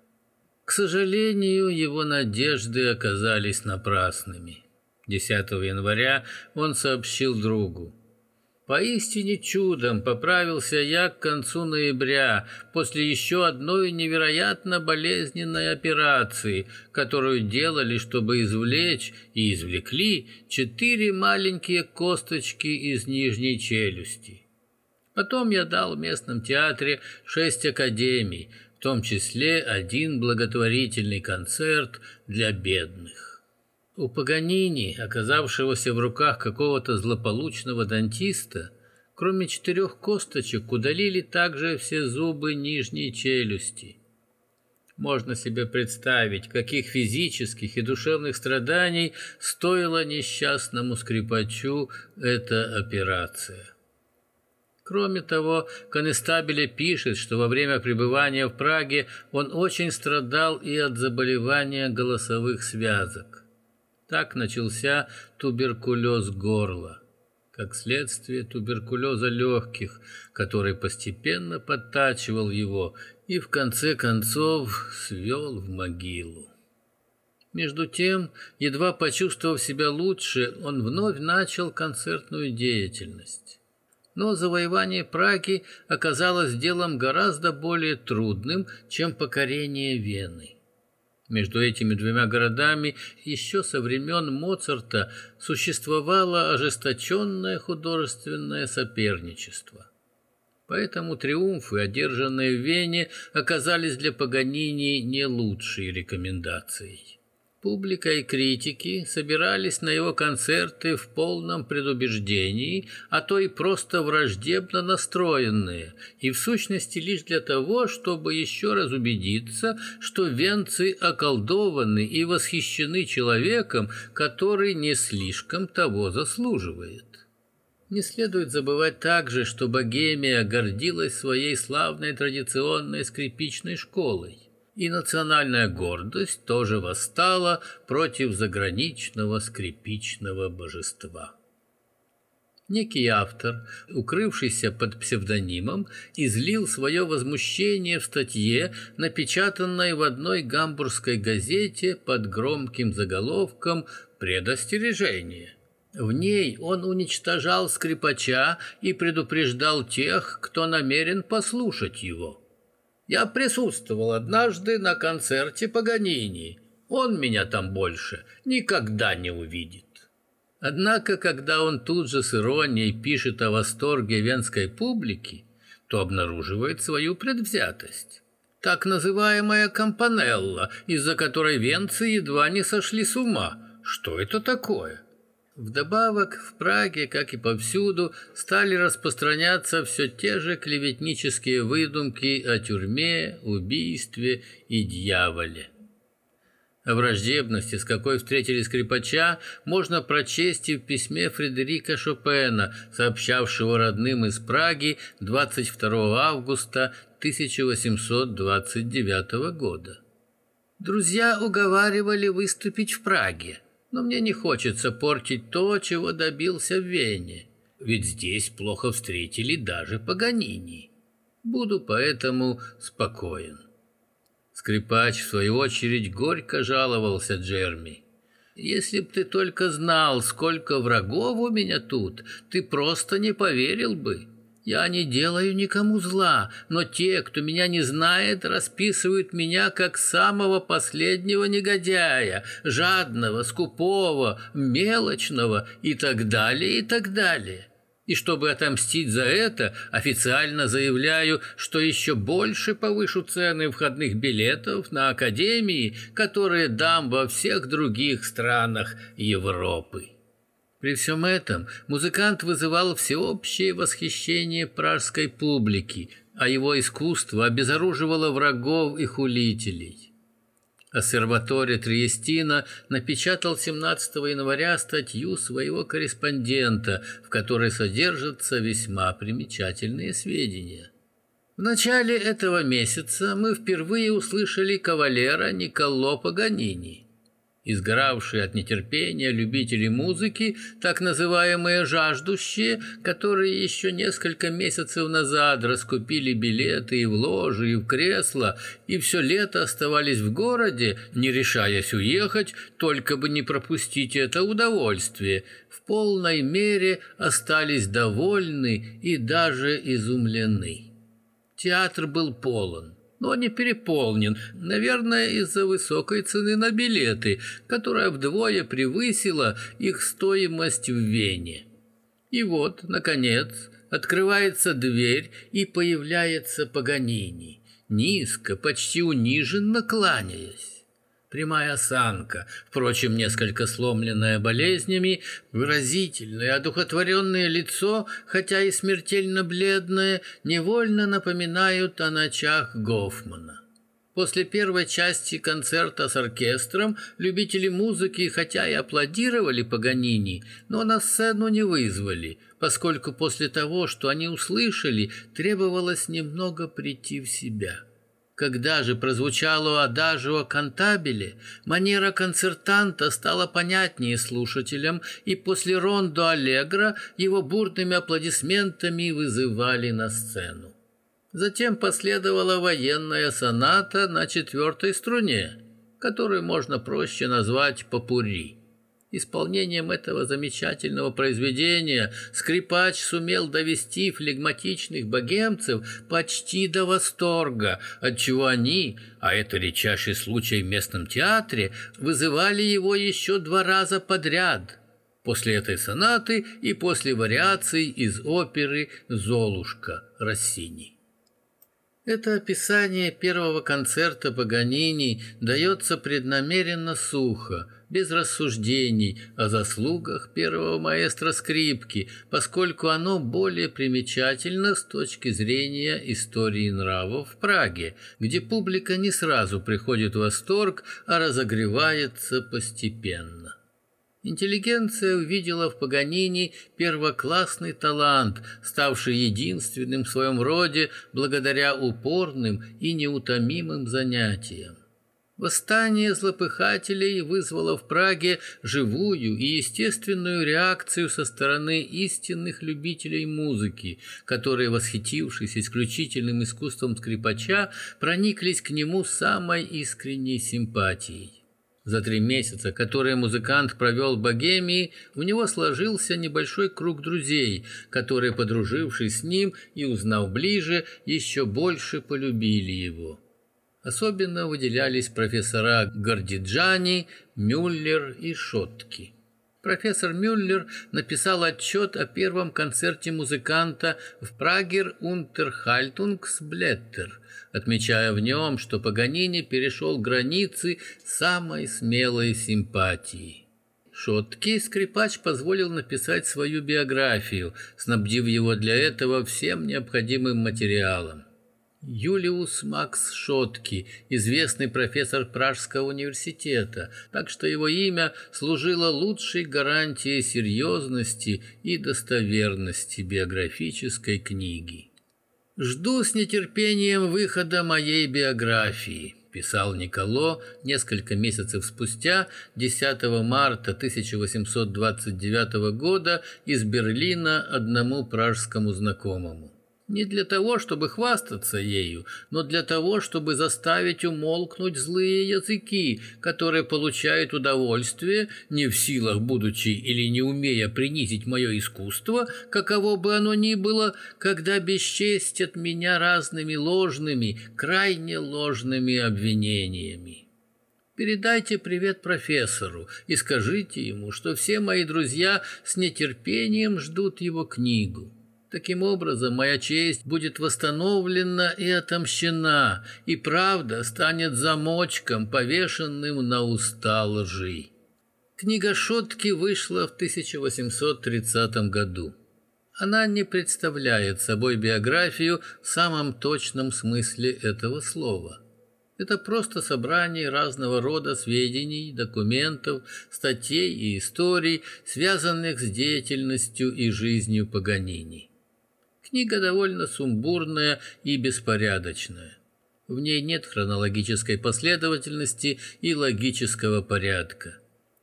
Speaker 1: К сожалению, его надежды оказались напрасными. 10 января он сообщил другу. Поистине чудом поправился я к концу ноября после еще одной невероятно болезненной операции, которую делали, чтобы извлечь и извлекли четыре маленькие косточки из нижней челюсти. Потом я дал в местном театре шесть академий – том числе один благотворительный концерт для бедных. У Паганини, оказавшегося в руках какого-то злополучного дантиста, кроме четырех косточек, удалили также все зубы нижней челюсти. Можно себе представить, каких физических и душевных страданий стоила несчастному скрипачу эта операция. Кроме того, Конестабеле пишет, что во время пребывания в Праге он очень страдал и от заболевания голосовых связок. Так начался туберкулез горла. как следствие туберкулеза легких, который постепенно подтачивал его и в конце концов свел в могилу. Между тем, едва почувствовав себя лучше, он вновь начал концертную деятельность. Но завоевание Праги оказалось делом гораздо более трудным, чем покорение Вены. Между этими двумя городами еще со времен Моцарта существовало ожесточенное художественное соперничество. Поэтому триумфы, одержанные в Вене, оказались для Паганини не лучшей рекомендацией. Публика и критики собирались на его концерты в полном предубеждении, а то и просто враждебно настроенные, и в сущности лишь для того, чтобы еще раз убедиться, что венцы околдованы и восхищены человеком, который не слишком того заслуживает. Не следует забывать также, что Богемия гордилась своей славной традиционной скрипичной школой и национальная гордость тоже восстала против заграничного скрипичного божества. Некий автор, укрывшийся под псевдонимом, излил свое возмущение в статье, напечатанной в одной гамбургской газете под громким заголовком «Предостережение». В ней он уничтожал скрипача и предупреждал тех, кто намерен послушать его. Я присутствовал однажды на концерте Паганини. Он меня там больше никогда не увидит. Однако, когда он тут же с иронией пишет о восторге венской публики, то обнаруживает свою предвзятость. Так называемая компанелла, из-за которой венцы едва не сошли с ума. Что это такое? Вдобавок, в Праге, как и повсюду, стали распространяться все те же клеветнические выдумки о тюрьме, убийстве и дьяволе. О враждебности, с какой встретили скрипача, можно прочесть и в письме Фредерика Шопена, сообщавшего родным из Праги 22 августа 1829 года. Друзья уговаривали выступить в Праге но мне не хочется портить то, чего добился в Вене, ведь здесь плохо встретили даже Паганини. Буду поэтому спокоен. Скрипач, в свою очередь, горько жаловался Джерми. «Если б ты только знал, сколько врагов у меня тут, ты просто не поверил бы. Я не делаю никому зла, но те, кто меня не знает, расписывают меня как самого последнего негодяя, жадного, скупого, мелочного и так далее, и так далее. И чтобы отомстить за это, официально заявляю, что еще больше повышу цены входных билетов на академии, которые дам во всех других странах Европы. При всем этом музыкант вызывал всеобщее восхищение пражской публики, а его искусство обезоруживало врагов и хулителей. Ассерватория Триестина напечатал 17 января статью своего корреспондента, в которой содержатся весьма примечательные сведения. В начале этого месяца мы впервые услышали кавалера Николо Паганини – Изгоравшие от нетерпения любители музыки, так называемые «жаждущие», которые еще несколько месяцев назад раскупили билеты и в ложи, и в кресла, и все лето оставались в городе, не решаясь уехать, только бы не пропустить это удовольствие, в полной мере остались довольны и даже изумлены. Театр был полон но не переполнен, наверное, из-за высокой цены на билеты, которая вдвое превысила их стоимость в Вене. И вот, наконец, открывается дверь, и появляется Паганини, низко, почти униженно кланяясь прямая осанка, впрочем, несколько сломленная болезнями, выразительное, одухотворенное лицо, хотя и смертельно бледное, невольно напоминают о ночах Гофмана. После первой части концерта с оркестром любители музыки хотя и аплодировали Паганини, но на сцену не вызвали, поскольку после того, что они услышали, требовалось немного прийти в себя. Когда же прозвучало «Адажио кантабеле», манера концертанта стала понятнее слушателям, и после рондо аллегро его бурными аплодисментами вызывали на сцену. Затем последовала военная соната на четвертой струне, которую можно проще назвать «попури». Исполнением этого замечательного произведения скрипач сумел довести флегматичных богемцев почти до восторга, отчего они, а это редчайший случай в местном театре, вызывали его еще два раза подряд – после этой сонаты и после вариаций из оперы «Золушка» Россини. Это описание первого концерта Паганини дается преднамеренно сухо, без рассуждений о заслугах первого маэстро скрипки, поскольку оно более примечательно с точки зрения истории нравов в Праге, где публика не сразу приходит в восторг, а разогревается постепенно. Интеллигенция увидела в Паганини первоклассный талант, ставший единственным в своем роде благодаря упорным и неутомимым занятиям. Восстание злопыхателей вызвало в Праге живую и естественную реакцию со стороны истинных любителей музыки, которые, восхитившись исключительным искусством скрипача, прониклись к нему самой искренней симпатией. За три месяца, которые музыкант провел в Богемии, у него сложился небольшой круг друзей, которые, подружившись с ним и узнав ближе, еще больше полюбили его. Особенно выделялись профессора Гордиджани, Мюллер и Шотки. Профессор Мюллер написал отчет о первом концерте музыканта в Прагер Унтерхальтунгсблеттер, отмечая в нем, что Паганини перешел границы самой смелой симпатии. Шотки скрипач позволил написать свою биографию, снабдив его для этого всем необходимым материалом. Юлиус Макс Шотки, известный профессор Пражского университета, так что его имя служило лучшей гарантией серьезности и достоверности биографической книги. «Жду с нетерпением выхода моей биографии», – писал Николо несколько месяцев спустя, 10 марта 1829 года, из Берлина одному пражскому знакомому. Не для того, чтобы хвастаться ею, но для того, чтобы заставить умолкнуть злые языки, которые получают удовольствие, не в силах будучи или не умея принизить мое искусство, каково бы оно ни было, когда бесчестят меня разными ложными, крайне ложными обвинениями. Передайте привет профессору и скажите ему, что все мои друзья с нетерпением ждут его книгу. Таким образом, моя честь будет восстановлена и отомщена, и правда станет замочком, повешенным на уста лжи. Книга Шотки вышла в 1830 году. Она не представляет собой биографию в самом точном смысле этого слова. Это просто собрание разного рода сведений, документов, статей и историй, связанных с деятельностью и жизнью Паганини. Книга довольно сумбурная и беспорядочная. В ней нет хронологической последовательности и логического порядка.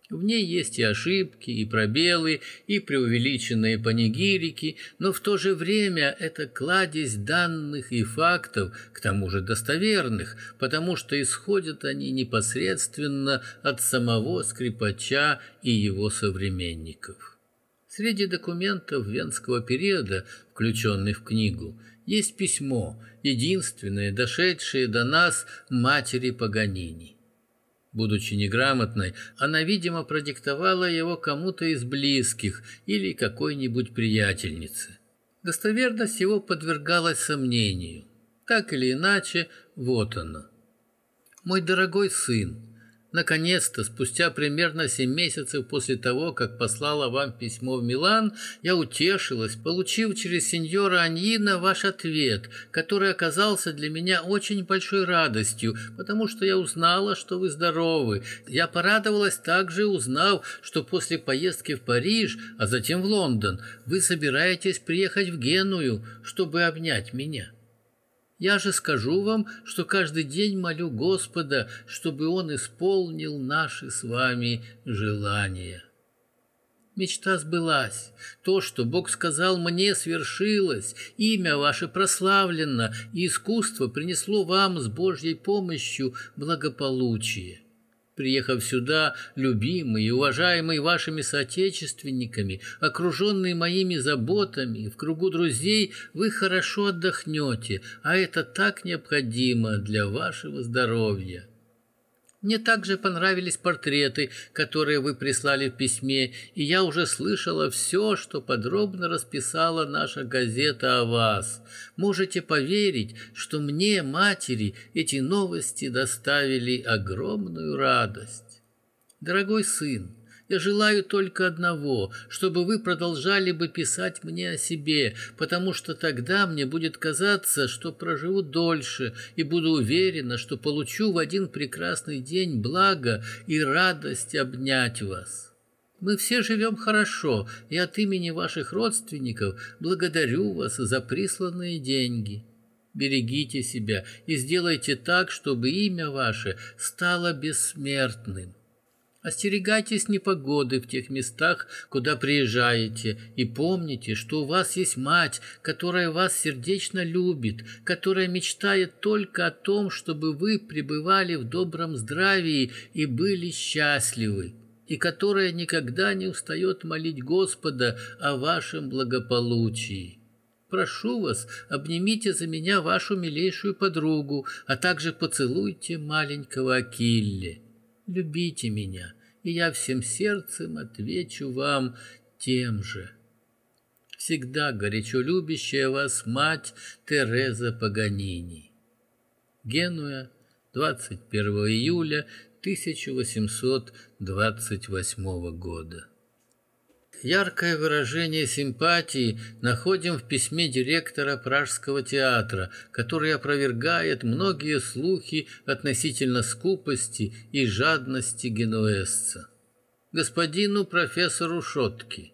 Speaker 1: В ней есть и ошибки, и пробелы, и преувеличенные панигирики, но в то же время это кладезь данных и фактов, к тому же достоверных, потому что исходят они непосредственно от самого скрипача и его современников. Среди документов венского периода, включенных в книгу, есть письмо, единственное, дошедшее до нас матери Паганини. Будучи неграмотной, она, видимо, продиктовала его кому-то из близких или какой-нибудь приятельнице. Достоверность его подвергалась сомнению. Так или иначе, вот оно. «Мой дорогой сын, Наконец-то, спустя примерно семь месяцев после того, как послала вам письмо в Милан, я утешилась, получив через сеньора Аньина ваш ответ, который оказался для меня очень большой радостью, потому что я узнала, что вы здоровы. Я порадовалась также, узнав, что после поездки в Париж, а затем в Лондон, вы собираетесь приехать в Геную, чтобы обнять меня. Я же скажу вам, что каждый день молю Господа, чтобы Он исполнил наши с вами желания. Мечта сбылась. То, что Бог сказал мне, свершилось. Имя ваше прославлено, и искусство принесло вам с Божьей помощью благополучие. Приехав сюда, любимый и уважаемый вашими соотечественниками, окруженный моими заботами, в кругу друзей, вы хорошо отдохнете, а это так необходимо для вашего здоровья. Мне также понравились портреты, которые вы прислали в письме, и я уже слышала все, что подробно расписала наша газета о вас. Можете поверить, что мне, матери, эти новости доставили огромную радость. Дорогой сын, я желаю только одного, чтобы вы продолжали бы писать мне о себе, потому что тогда мне будет казаться, что проживу дольше и буду уверена, что получу в один прекрасный день благо и радость обнять вас. Мы все живем хорошо, и от имени ваших родственников благодарю вас за присланные деньги. Берегите себя и сделайте так, чтобы имя ваше стало бессмертным. Остерегайтесь непогоды в тех местах, куда приезжаете, и помните, что у вас есть мать, которая вас сердечно любит, которая мечтает только о том, чтобы вы пребывали в добром здравии и были счастливы, и которая никогда не устает молить Господа о вашем благополучии. Прошу вас, обнимите за меня вашу милейшую подругу, а также поцелуйте маленького Акилле любите меня, и я всем сердцем отвечу вам тем же. Всегда горячо любящая вас мать Тереза Паганини. Генуя, 21 июля 1828 года яркое выражение симпатии находим в письме директора Пражского театра, который опровергает многие слухи относительно скупости и жадности генуэзца. Господину профессору Шотки.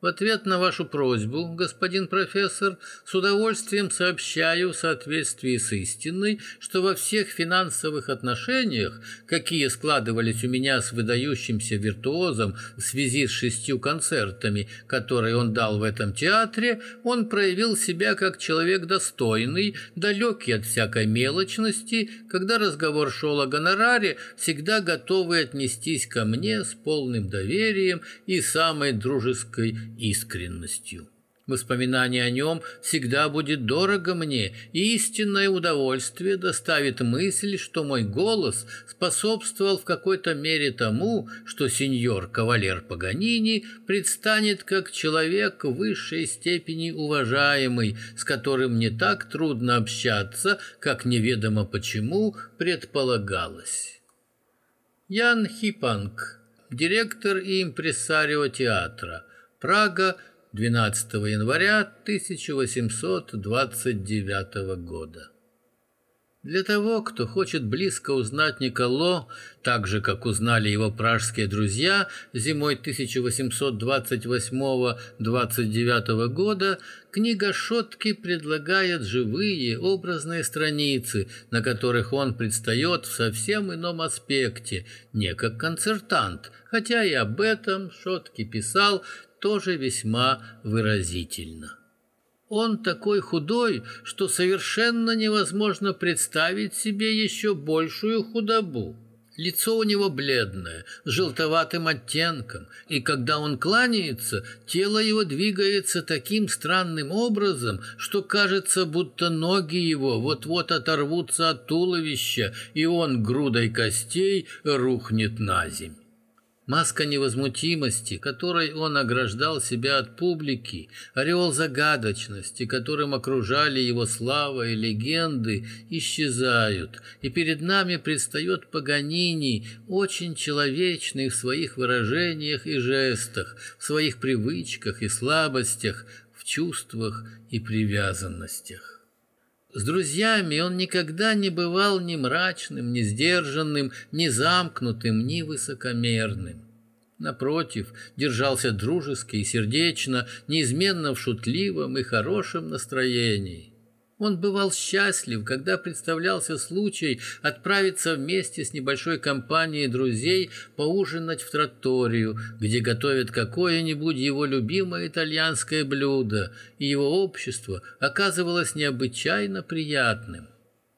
Speaker 1: В ответ на вашу просьбу, господин профессор, с удовольствием сообщаю в соответствии с истиной, что во всех финансовых отношениях, какие складывались у меня с выдающимся виртуозом в связи с шестью концертами, которые он дал в этом театре, он проявил себя как человек достойный, далекий от всякой мелочности, когда разговор шел о гонораре, всегда готовый отнестись ко мне с полным доверием и самой дружеской искренностью. Воспоминание о нем всегда будет дорого мне, и истинное удовольствие доставит мысль, что мой голос способствовал в какой-то мере тому, что сеньор кавалер Паганини предстанет как человек высшей степени уважаемый, с которым не так трудно общаться, как неведомо почему предполагалось. Ян Хипанг, директор и импресарио театра – Прага, 12 января 1829 года. Для того, кто хочет близко узнать Николо, так же, как узнали его пражские друзья зимой 1828-29 года, книга Шотки предлагает живые образные страницы, на которых он предстает в совсем ином аспекте, не как концертант, хотя и об этом Шотки писал тоже весьма выразительно. Он такой худой, что совершенно невозможно представить себе еще большую худобу. Лицо у него бледное, с желтоватым оттенком, и когда он кланяется, тело его двигается таким странным образом, что кажется, будто ноги его вот-вот оторвутся от туловища, и он грудой костей рухнет на земь. Маска невозмутимости, которой он ограждал себя от публики, ореол загадочности, которым окружали его слава и легенды, исчезают, и перед нами предстает Паганини, очень человечный в своих выражениях и жестах, в своих привычках и слабостях, в чувствах и привязанностях. С друзьями он никогда не бывал ни мрачным, ни сдержанным, ни замкнутым, ни высокомерным. Напротив, держался дружески и сердечно, неизменно в шутливом и хорошем настроении. Он бывал счастлив, когда представлялся случай отправиться вместе с небольшой компанией друзей поужинать в троторию, где готовят какое-нибудь его любимое итальянское блюдо, и его общество оказывалось необычайно приятным.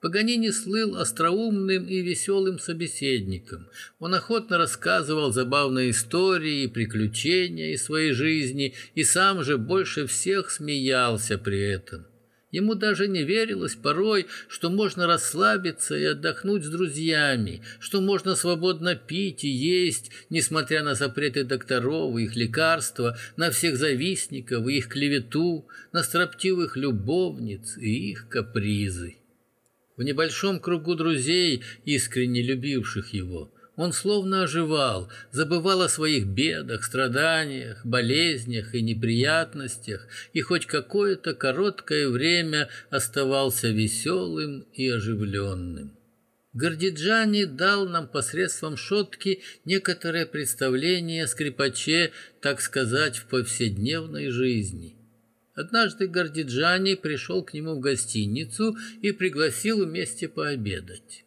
Speaker 1: Паганини слыл остроумным и веселым собеседником. Он охотно рассказывал забавные истории и приключения из своей жизни, и сам же больше всех смеялся при этом. Ему даже не верилось порой, что можно расслабиться и отдохнуть с друзьями, что можно свободно пить и есть, несмотря на запреты докторов и их лекарства, на всех завистников и их клевету, на строптивых любовниц и их капризы. В небольшом кругу друзей, искренне любивших его, он словно оживал, забывал о своих бедах, страданиях, болезнях и неприятностях, и хоть какое-то короткое время оставался веселым и оживленным. Гордиджани дал нам посредством шутки некоторое представление о скрипаче, так сказать, в повседневной жизни. Однажды Гордиджани пришел к нему в гостиницу и пригласил вместе пообедать.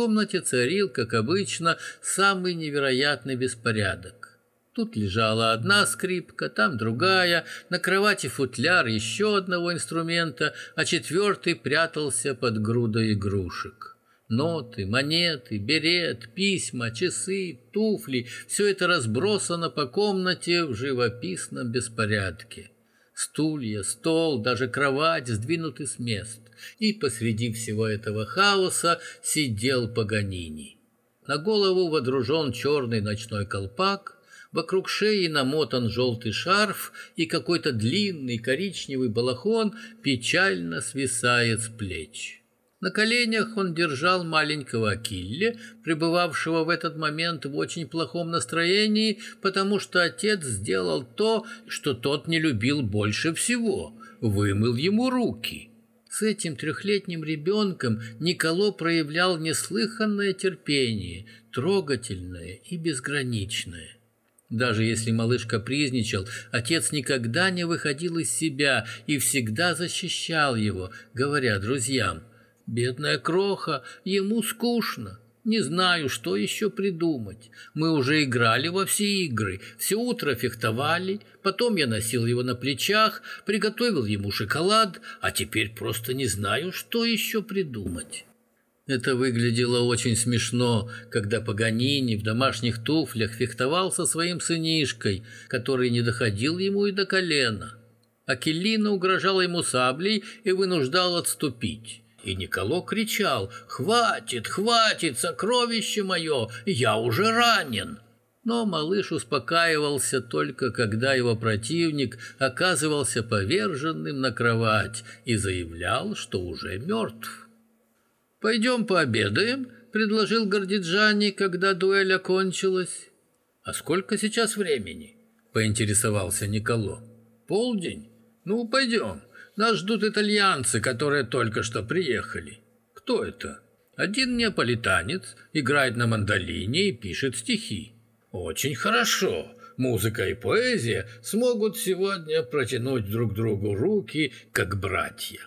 Speaker 1: Комнате царил, как обычно, самый невероятный беспорядок. Тут лежала одна скрипка, там другая, на кровати футляр еще одного инструмента, а четвертый прятался под грудой игрушек. Ноты, монеты, берет, письма, часы, туфли – все это разбросано по комнате в живописном беспорядке. Стулья, стол, даже кровать сдвинуты с мест. И посреди всего этого хаоса сидел Паганини. На голову водружен черный ночной колпак, вокруг шеи намотан желтый шарф, и какой-то длинный коричневый балахон печально свисает с плеч. На коленях он держал маленького Акилле, пребывавшего в этот момент в очень плохом настроении, потому что отец сделал то, что тот не любил больше всего – вымыл ему руки. С этим трехлетним ребенком Николо проявлял неслыханное терпение, трогательное и безграничное. Даже если малыш капризничал, отец никогда не выходил из себя и всегда защищал его, говоря друзьям – Бедная кроха, ему скучно. Не знаю, что еще придумать. Мы уже играли во все игры, все утро фехтовали, потом я носил его на плечах, приготовил ему шоколад, а теперь просто не знаю, что еще придумать. Это выглядело очень смешно, когда Паганини в домашних туфлях фехтовал со своим сынишкой, который не доходил ему и до колена. Акелина угрожала ему саблей и вынуждал отступить. И Николо кричал «Хватит, хватит, сокровище мое, я уже ранен!» Но малыш успокаивался только, когда его противник оказывался поверженным на кровать и заявлял, что уже мертв. «Пойдем пообедаем», — предложил Гордиджани, когда дуэль окончилась. «А сколько сейчас времени?» — поинтересовался Николо. «Полдень? Ну, пойдем». Нас ждут итальянцы, которые только что приехали. Кто это? Один неаполитанец, играет на мандолине и пишет стихи. Очень хорошо. Музыка и поэзия смогут сегодня протянуть друг другу руки, как братья.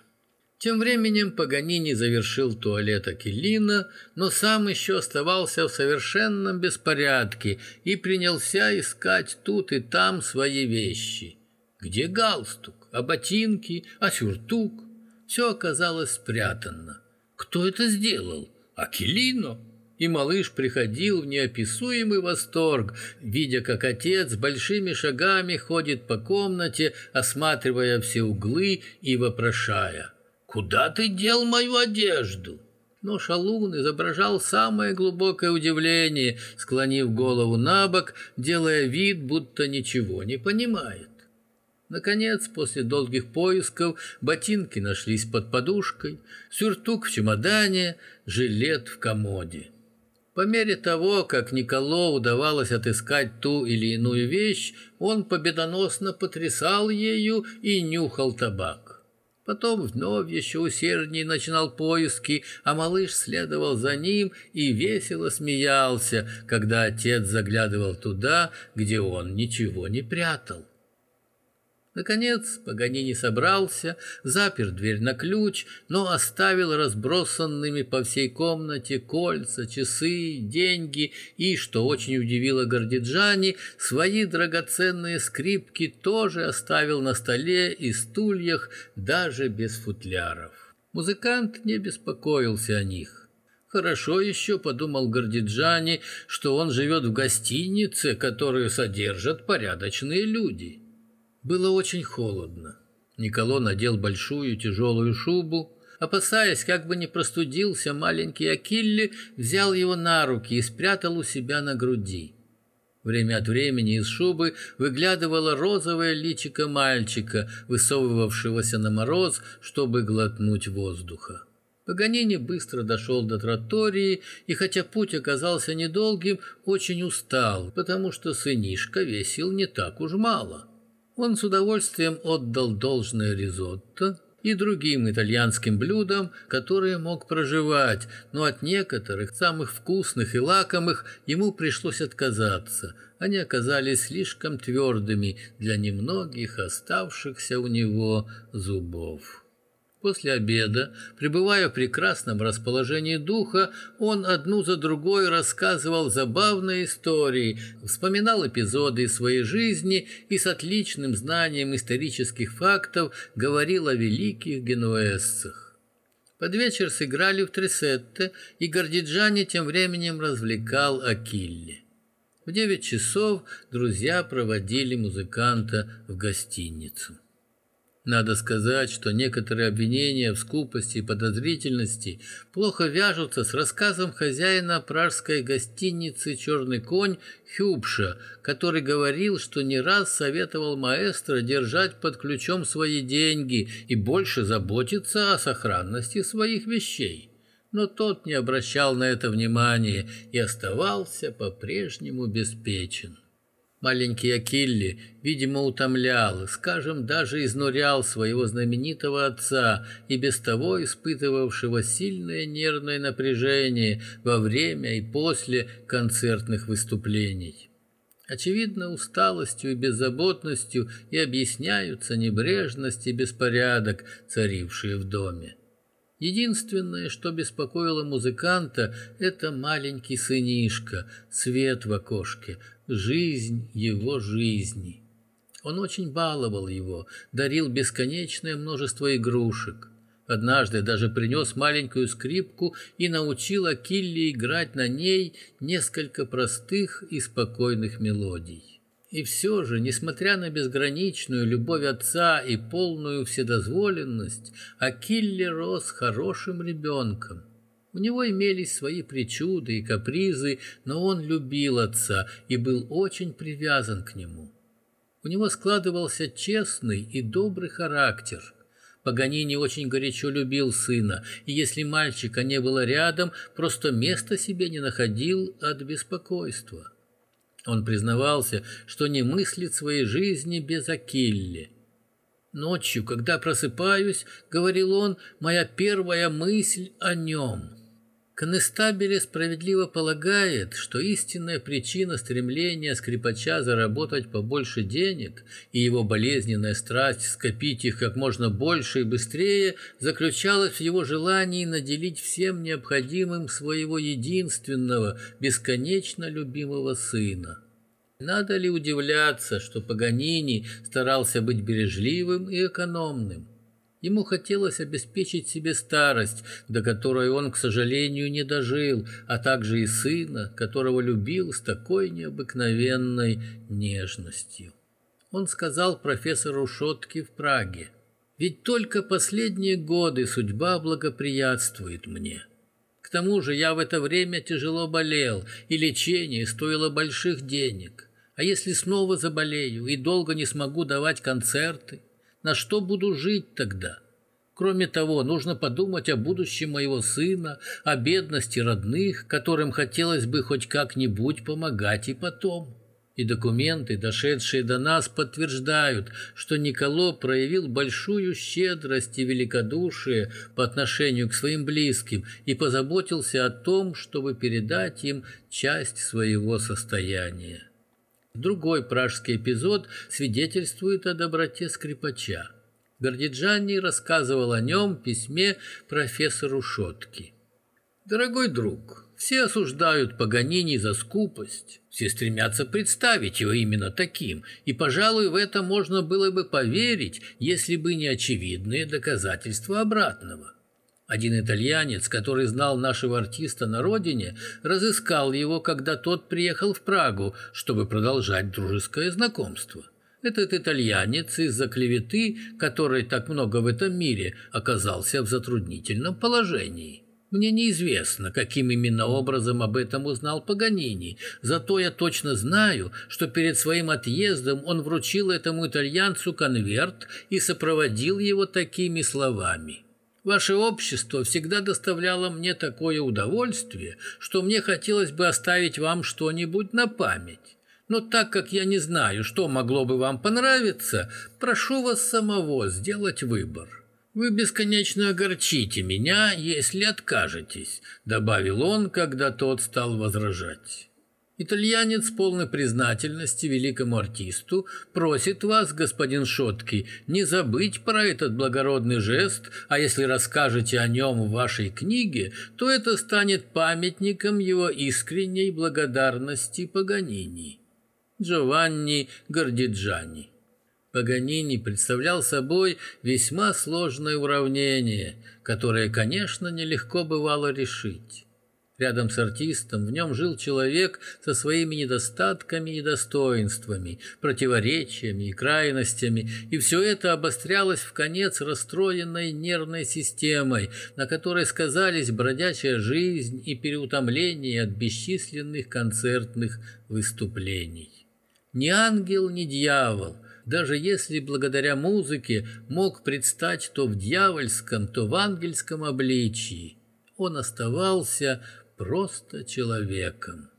Speaker 1: Тем временем Паганини завершил туалет Акелина, но сам еще оставался в совершенном беспорядке и принялся искать тут и там свои вещи. Где галстук? А ботинки, а сюртук. Все оказалось спрятано. Кто это сделал? Акелино? И малыш приходил в неописуемый восторг, видя, как отец большими шагами ходит по комнате, осматривая все углы и вопрошая. «Куда ты дел мою одежду?» Но шалун изображал самое глубокое удивление, склонив голову на бок, делая вид, будто ничего не понимает. Наконец, после долгих поисков, ботинки нашлись под подушкой, сюртук в чемодане, жилет в комоде. По мере того, как Николо удавалось отыскать ту или иную вещь, он победоносно потрясал ею и нюхал табак. Потом вновь еще усерднее начинал поиски, а малыш следовал за ним и весело смеялся, когда отец заглядывал туда, где он ничего не прятал. Наконец Паганини собрался, запер дверь на ключ, но оставил разбросанными по всей комнате кольца, часы, деньги и, что очень удивило Гордиджани, свои драгоценные скрипки тоже оставил на столе и стульях, даже без футляров. Музыкант не беспокоился о них. Хорошо еще, подумал Гордиджани, что он живет в гостинице, которую содержат порядочные люди. Было очень холодно. Николо надел большую тяжелую шубу. Опасаясь, как бы не простудился, маленький Акилли взял его на руки и спрятал у себя на груди. Время от времени из шубы выглядывало розовое личико мальчика, высовывавшегося на мороз, чтобы глотнуть воздуха. Паганини быстро дошел до тротории, и хотя путь оказался недолгим, очень устал, потому что сынишка весил не так уж мало. Он с удовольствием отдал должное ризотто и другим итальянским блюдам, которые мог проживать, но от некоторых, самых вкусных и лакомых, ему пришлось отказаться. Они оказались слишком твердыми для немногих оставшихся у него зубов. После обеда, пребывая в прекрасном расположении духа, он одну за другой рассказывал забавные истории, вспоминал эпизоды из своей жизни и с отличным знанием исторических фактов говорил о великих генуэзцах. Под вечер сыграли в тресетте, и Гордиджани тем временем развлекал Акилли. В девять часов друзья проводили музыканта в гостиницу. Надо сказать, что некоторые обвинения в скупости и подозрительности плохо вяжутся с рассказом хозяина пражской гостиницы «Черный конь» Хюбша, который говорил, что не раз советовал маэстро держать под ключом свои деньги и больше заботиться о сохранности своих вещей. Но тот не обращал на это внимания и оставался по-прежнему беспечен. Маленький Акилли, видимо, утомлял, скажем, даже изнурял своего знаменитого отца и без того испытывавшего сильное нервное напряжение во время и после концертных выступлений. Очевидно, усталостью и беззаботностью и объясняются небрежность и беспорядок, царившие в доме. Единственное, что беспокоило музыканта, это маленький сынишка, свет в окошке, жизнь его жизни. Он очень баловал его, дарил бесконечное множество игрушек. Однажды даже принес маленькую скрипку и научил Акилле играть на ней несколько простых и спокойных мелодий. И все же, несмотря на безграничную любовь отца и полную вседозволенность, Акилле рос хорошим ребенком. У него имелись свои причуды и капризы, но он любил отца и был очень привязан к нему. У него складывался честный и добрый характер. Паганини очень горячо любил сына, и если мальчика не было рядом, просто места себе не находил от беспокойства. Он признавался, что не мыслит своей жизни без Акилле. Ночью, когда просыпаюсь, говорил он, моя первая мысль о нем. Конестабеле справедливо полагает, что истинная причина стремления скрипача заработать побольше денег и его болезненная страсть скопить их как можно больше и быстрее заключалась в его желании наделить всем необходимым своего единственного, бесконечно любимого сына. Надо ли удивляться, что Паганини старался быть бережливым и экономным? Ему хотелось обеспечить себе старость, до которой он, к сожалению, не дожил, а также и сына, которого любил с такой необыкновенной нежностью. Он сказал профессору Шотке в Праге, «Ведь только последние годы судьба благоприятствует мне». К тому же я в это время тяжело болел, и лечение стоило больших денег. А если снова заболею и долго не смогу давать концерты, на что буду жить тогда? Кроме того, нужно подумать о будущем моего сына, о бедности родных, которым хотелось бы хоть как-нибудь помогать и потом. И документы, дошедшие до нас, подтверждают, что Николо проявил большую щедрость и великодушие по отношению к своим близким и позаботился о том, чтобы передать им часть своего состояния. Другой пражский эпизод свидетельствует о доброте скрипача. Гордиджани рассказывал о нем в письме профессору Шотки. «Дорогой друг, все осуждают Паганини за скупость, все стремятся представить его именно таким, и, пожалуй, в это можно было бы поверить, если бы не очевидные доказательства обратного. Один итальянец, который знал нашего артиста на родине, разыскал его, когда тот приехал в Прагу, чтобы продолжать дружеское знакомство. Этот итальянец из-за клеветы, которой так много в этом мире, оказался в затруднительном положении. Мне неизвестно, каким именно образом об этом узнал Паганини, зато я точно знаю, что перед своим отъездом он вручил этому итальянцу конверт и сопроводил его такими словами. Ваше общество всегда доставляло мне такое удовольствие, что мне хотелось бы оставить вам что-нибудь на память. Но так как я не знаю, что могло бы вам понравиться, прошу вас самого сделать выбор. Вы бесконечно огорчите меня, если откажетесь, добавил он, когда тот стал возражать. Итальянец, полной признательности великому артисту, просит вас, господин Шотки, не забыть про этот благородный жест, а если расскажете о нем в вашей книге, то это станет памятником его искренней благодарности Паганини. Джованни Гордиджани Паганини представлял собой весьма сложное уравнение, которое, конечно, нелегко бывало решить. Рядом с артистом в нем жил человек со своими недостатками и достоинствами, противоречиями и крайностями, и все это обострялось в конец расстроенной нервной системой, на которой сказались бродячая жизнь и переутомление от бесчисленных концертных выступлений. Ни ангел, ни дьявол, даже если благодаря музыке мог предстать то в дьявольском, то в ангельском обличии, он оставался просто человеком.